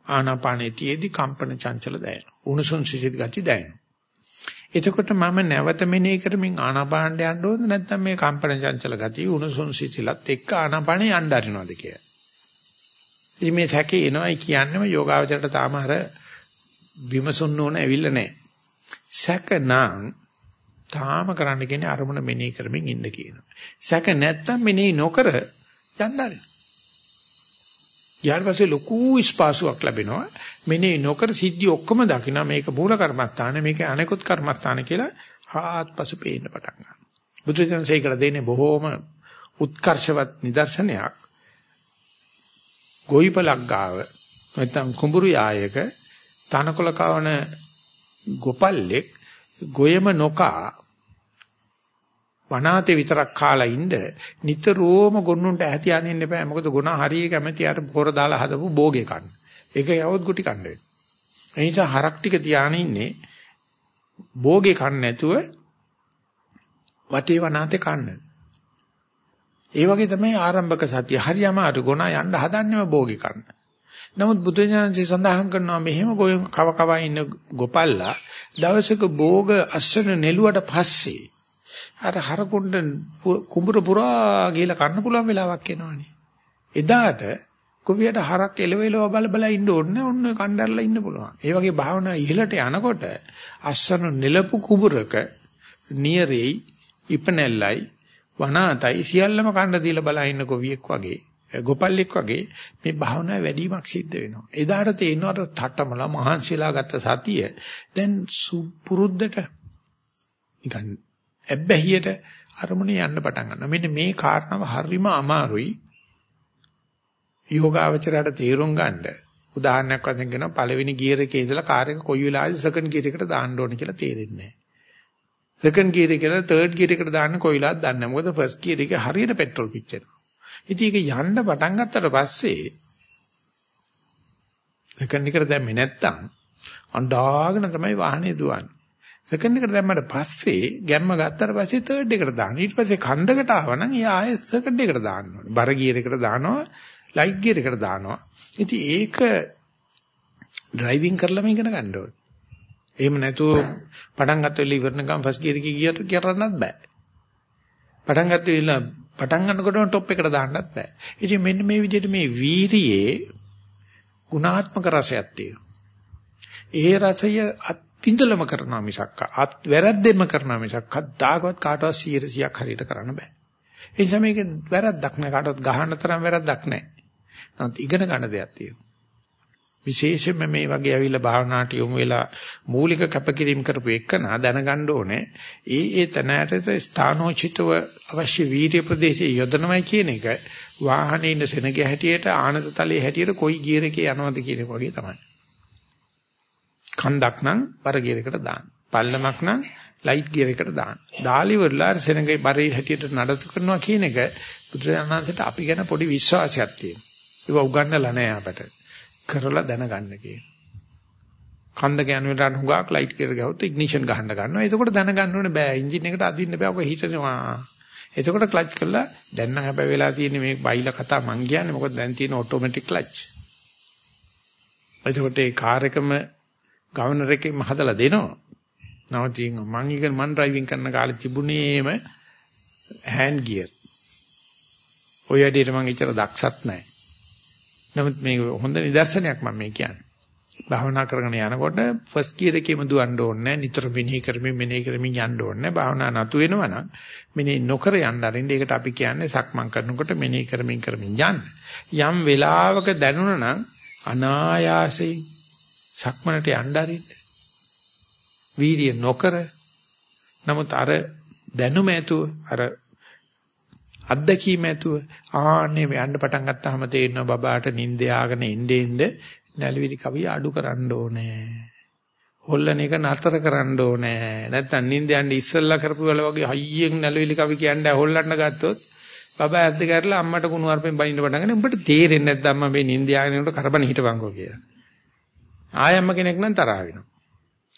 ආනාපානෙතියේදී කම්පන චංචල දැනෙනවා. උණුසුම් සිසිල් ගති දැනෙනවා. එතකොට මම නැවත මෙනෙහි කරමින් ආනාපානට යන්න ඕනද නැත්නම් මේ කම්පන චංචල ගතිය උණුසුම් සිසිලත් එක්ක ආනාපානෙ යන්න අරිනවද කියලා. ඉතින් මේ තැකේ එනවයි කියන්නේම යෝගාවචරයට තාම අර විමසුන්න ඕන ඇවිල්ලා නැහැ. සැකනම් තාම කරන්න කියන්නේ අරමුණ මෙනෙහි කරමින් ඉන්න කියනවා. සැක නැත්තම් මෙනෙහි නොකර යන්න ආරිනවා. ඊට පස්සේ ලොකු ස්පාසුවක් ලැබෙනවා. මෙනේ නොකර සිද්ධි ඔක්කොම දකින්න මේක මූල කර්මස්ථාන මේක අනෙකුත් කර්මස්ථාන කියලා හාත්පස පේන්න පටන් ගන්නවා. බුදුරජාණන්සේකට දෙන්නේ බොහෝම උත්කර්ෂවත් නිදර්ශනයක්. ගොවිපලක් ගාව නැත්නම් කුඹුරු යායක තනකොළ කවන ගොපල්ලෙක් ගොයම නොකා වනාතේ විතරක් කාලා ඉන්න නිතරම ගොන්නුන්ට ඇහැතියන්න ඉන්න එපා. මොකද ගුණ හරිය කැමැති අර පොර දාලා හදපු භෝගේ කන්න. ඒක යවොත් ගුටි කන්න වෙනවා. ඒ නිසා හරක් ටික තියාගෙන ඉන්නේ භෝගේ කන්න නැතුව වටේ වනාතේ කන්න. ඒ වගේ තමයි ආරම්භක සතිය. හරියම අර ගුණ යන්න හදන්නේම භෝගේ කන්න. නමුත් බුදුඥානසේ සඳහන් කරනවා මෙහෙම ගොය කව කව ඉන්න ගොපල්ලා දවසක භෝග අස්සන නෙළුවට පස්සේ අර හරකුණ්ඩ කුඹුර පුරා ගිහලා කන්න පුළුවන් වෙලාවක් එනවනේ. එදාට කොවියට හරක් එලවෙලව බල බල ඉන්න ඕනේ ඔන්න කණ්ඩාරලා ඉන්න පුළුවන්. ඒ වගේ භාවනා ඉහළට යනකොට අස්සන නෙලපු කුඹුරක නියරෙයි ඉපනැල්ලයි වනාතයි සියල්ලම කණ්ඩ දීලා බල ඉන්න කොවියෙක් වගේ ගොපල්ලෙක් වගේ මේ භාවනා වැඩිමක් සිද්ධ වෙනවා. එදාට තේිනවට තටමලා මහන්සිලා ගත්ත සතිය දැන් පුරුද්දට නිකන් ඇබ්බැහියට අරමුණේ යන්න පටන් ගන්නවා. මෙන්න මේ කාරණාව හරිම අමාරුයි. යෝගාවචරයට තීරුම් ගන්න. උදාහරණයක් වශයෙන් කියනවා පළවෙනි ගියර් එකේ ඉඳලා කාර් එක කොයි වෙලාවෙද සෙකන්ඩ් ගියර් එකට දාන්න ඕනේ කියලා තේරෙන්නේ නැහැ. සෙකන්ඩ් ගියර් එකේ ඉඳලා තර්ඩ් ගියර් එකට දාන්න කොයි වෙලාවද දන්නේ නැහැ. මොකද ෆස්ට් ගියර් එකේ හරියට පෙට්‍රල් පිච්චෙනවා. ඉතින් ඒක යන්න පටන් ගත්තට පස්සේ සෙකන්ඩ් එකට දැම්මේ නැත්තම් අඬාගෙන තමයි වාහනේ දුවන්නේ. සෙකන්ඩ් එකට දැම්මට පස්සේ ගැම්ම ගත්තට පස්සේ තර්ඩ් එකට දාන්න. ඊට පස්සේ කන්දකට ආවනම් එයා ආයෙ සෙකන්ඩ් එකට දාන්න ඕනේ. බර ගියර් එකට දානවා, ලයිට් ගියර් එකට දානවා. ඉතින් ඒක ඩ්‍රයිවිං කරලම ඉගෙන ගන්න ඕනේ. එහෙම නැතුව පටන් ගත්ත වෙලේ ඉවරනකම් ෆස්ට් ගියර් එකේ ගියට කරන්නත් බෑ. පටන් ගත්ත වෙලේ පටන් ගන්නකොටම টොප් එකට දාන්නත් බෑ. ඉතින් මෙන්න මේ විදිහට මේ වීරියේ ගුණාත්මක රසයක් තියෙනවා. ඒ රසය පින්දලම කරනවා මිසක් අත් වැරද්දෙම කරනවා මිසක් කද්දාකවත් කාටවත් 100ක් හරියට කරන්න බෑ. ඒ නිසා මේක වැරද්දක් නෑ කාටවත් ගහන්න තරම් වැරද්දක් නෑ. නමුත් ඉගෙන ගන්න දෙයක් තියෙනවා. විශේෂයෙන්ම මේ වගේ ඇවිල්ලා භාවනාට යොමු වෙලා මූලික කැපකිරීම කරපු එකන දැනගන්න ඕනේ. ඒ ඒ තැනට ස්ථානෝචිතව අවශ්‍ය වීර්ය ප්‍රදේශයේ යොදනවයි කියන එක වාහනේ ඉන්න සෙනග හැටියට ආනත තලයේ හැටියට කොයි ගියර එකේ යනවද කියන එක වගේ තමයි. කන්දක් නම් බර ගියර් එකට දාන්න. පල්ලමක් නම් ලයිට් ගියර් එකට දාන්න. දාලි වල සෙනගේ බරේ හැටියට නඩත්තු කරනවා කියන එක බුදුරජාණන්සේට අපි ගැන පොඩි විශ්වාසයක් තියෙනවා. ඒක උගන්නලා නැහැ අපට. කරලා දැනගන්න කියන. කන්ද කියන වෙලාවට හුඟක් ලයිට් ගියර් ගහුවොත් ඉග්නිෂන් ගහන්න ගන්නවා. එතකොට දැනගන්න ඕනේ බෑ. එන්ජින් එකට අදින්න බෑ. ඔක හිතනවා. එතකොට ක්ලච් කරලා දැන් නම් හැබැයි වෙලා තියෙන්නේ මේ බයිලා කතා මං කියන්නේ මොකද දැන් තියෙන ඔටෝමැටික් ක්ලච්. එතකොට ඒ කාර් එකම ගවර්නර් එකෙන් හදලා දෙනවා. නවතින් මං ඉගෙන මං ඩ්‍රයිවිං කරන කාලේ තිබුණේම හෑන්ඩ් ගියර්. ඔය ඇදීට මං ඉතර දක්ෂත් නැහැ. නමුත් මේ හොඳ නිදර්ශනයක් මම මේ කියන්නේ. භාවනා කරගෙන යනකොට ෆස්ට් ගියර් එකේම දුවන්න ඕනේ නැහැ. නිතර මෙනෙහි කරමින් මෙනෙහි කරමින් යන්න ඕනේ නැහැ. භාවනා නතු වෙනවනම් මෙනෙහි නොකර යන්න අරින්න. ඒකට අපි කියන්නේ සක්මන් කරනකොට මෙනෙහි කරමින් කරමින් යන්න. යම් වෙලාවක දැනුණා නම් අනායාසයෙන් සක්මනට යන්න අරින්න. වීර්ය නොකර නමුත් අර දැනුම ඇතුව අර අත්දැකීම ඇතුව ආන්නේ යන්න පටන් ගත්තාම තේරෙනවා බබාට නිින්ද යාගෙන ඉන්නේ ඉන්නේ නැලවිලි කවිය අඩු කරන්න ඕනේ. හොල්ලන එක නතර කරන්න ඕනේ. නැත්තම් නිින්ද යන්න ඉස්සෙල්ලා කරපු වෙලාව වගේ හයියෙන් නැලවිලි කවි කියන්නේ හොල්ලන්න ගත්තොත් බබා ඇද්ද කරලා අම්මට කුණු වarpෙන් බනින්න පටන් ගන්න. උඹට තේරෙන්නේ නැද්ද අම්මා මේ නිින්ද යාගෙන යනකොට කරබන හිටපන්කෝ කියලා. ආයම්ම කෙනෙක් නම් තරහ වෙනවා.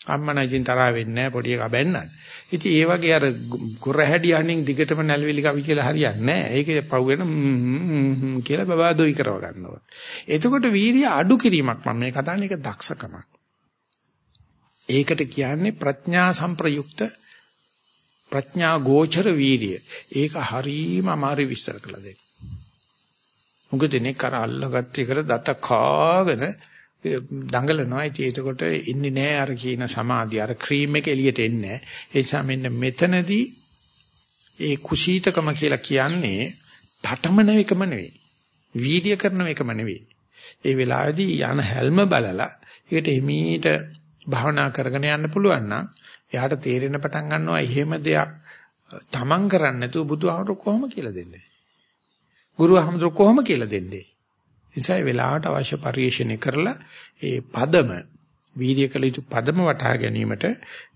අම්මා නම් ඉතින් තරහ වෙන්නේ නැහැ පොඩි එකා බැන්නත්. ඉතින් ඒ වගේ අර ගොරහැඩි අහනින් දිගටම නැල්විලි කවි කියලා හරියන්නේ නැහැ. ඒකේ පව් වෙන කියලා බබා දොයි කරව ගන්නවා. එතකොට වීර්ය අඩු කිරීමක් මම මේ කතාන්නේ ඒක දක්ෂකමක්. ඒකට කියන්නේ ප්‍රඥා සංප්‍රයුක්ත ප්‍රඥා ගෝචර වීර්ය. ඒක හරීම අමාරු විස්තර කළ දෙයක්. මොකද දෙනේ කර අල්ලගත්ත එකට දත කාගෙන දඟලනවා. ඉතින් එතකොට ඉන්නේ නෑ අර කියන සමාධිය. අර ක්‍රීම් එක එළියට එන්නේ නෑ. ඒ නිසා මෙන්න මෙතනදී ඒ කුසීතකම කියලා කියන්නේ තටමන එකම නෙවෙයි. වීඩියෝ කරන එකම නෙවෙයි. ඒ වෙලාවේදී යන හැල්ම බලලා ඒකට එමීට භාවනා කරගෙන යන්න පුළුවන් නම් එයාට තේරෙන පටන් ගන්නවා එහෙම දෙයක් තමන් කරන්නේ නැතුව බුදුහාමුදුරු කොහොම කියලා දෙන්නේ? ගුරුහාමුදුරු කොහොම කියලා දෙන්නේ? නිසා ඒ වෙලාවට අවශ්‍ය පරිශ්‍රණය කරලා ඒ පදම වීර්ය කළ යුතු පදම වටහා ගැනීමට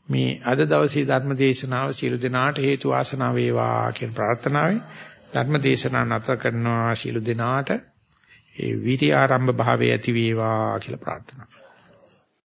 මේ අද දවසේ ධර්ම දේශනාව සියලු දෙනාට හේතු වාසනා වේවා කියන ප්‍රාර්ථනාවෙන් ධර්ම දේශනාව නැත කරනවා සියලු දෙනාට ඒ විරිය ආරම්භ භාවය ඇති වේවා කියලා ප්‍රාර්ථනා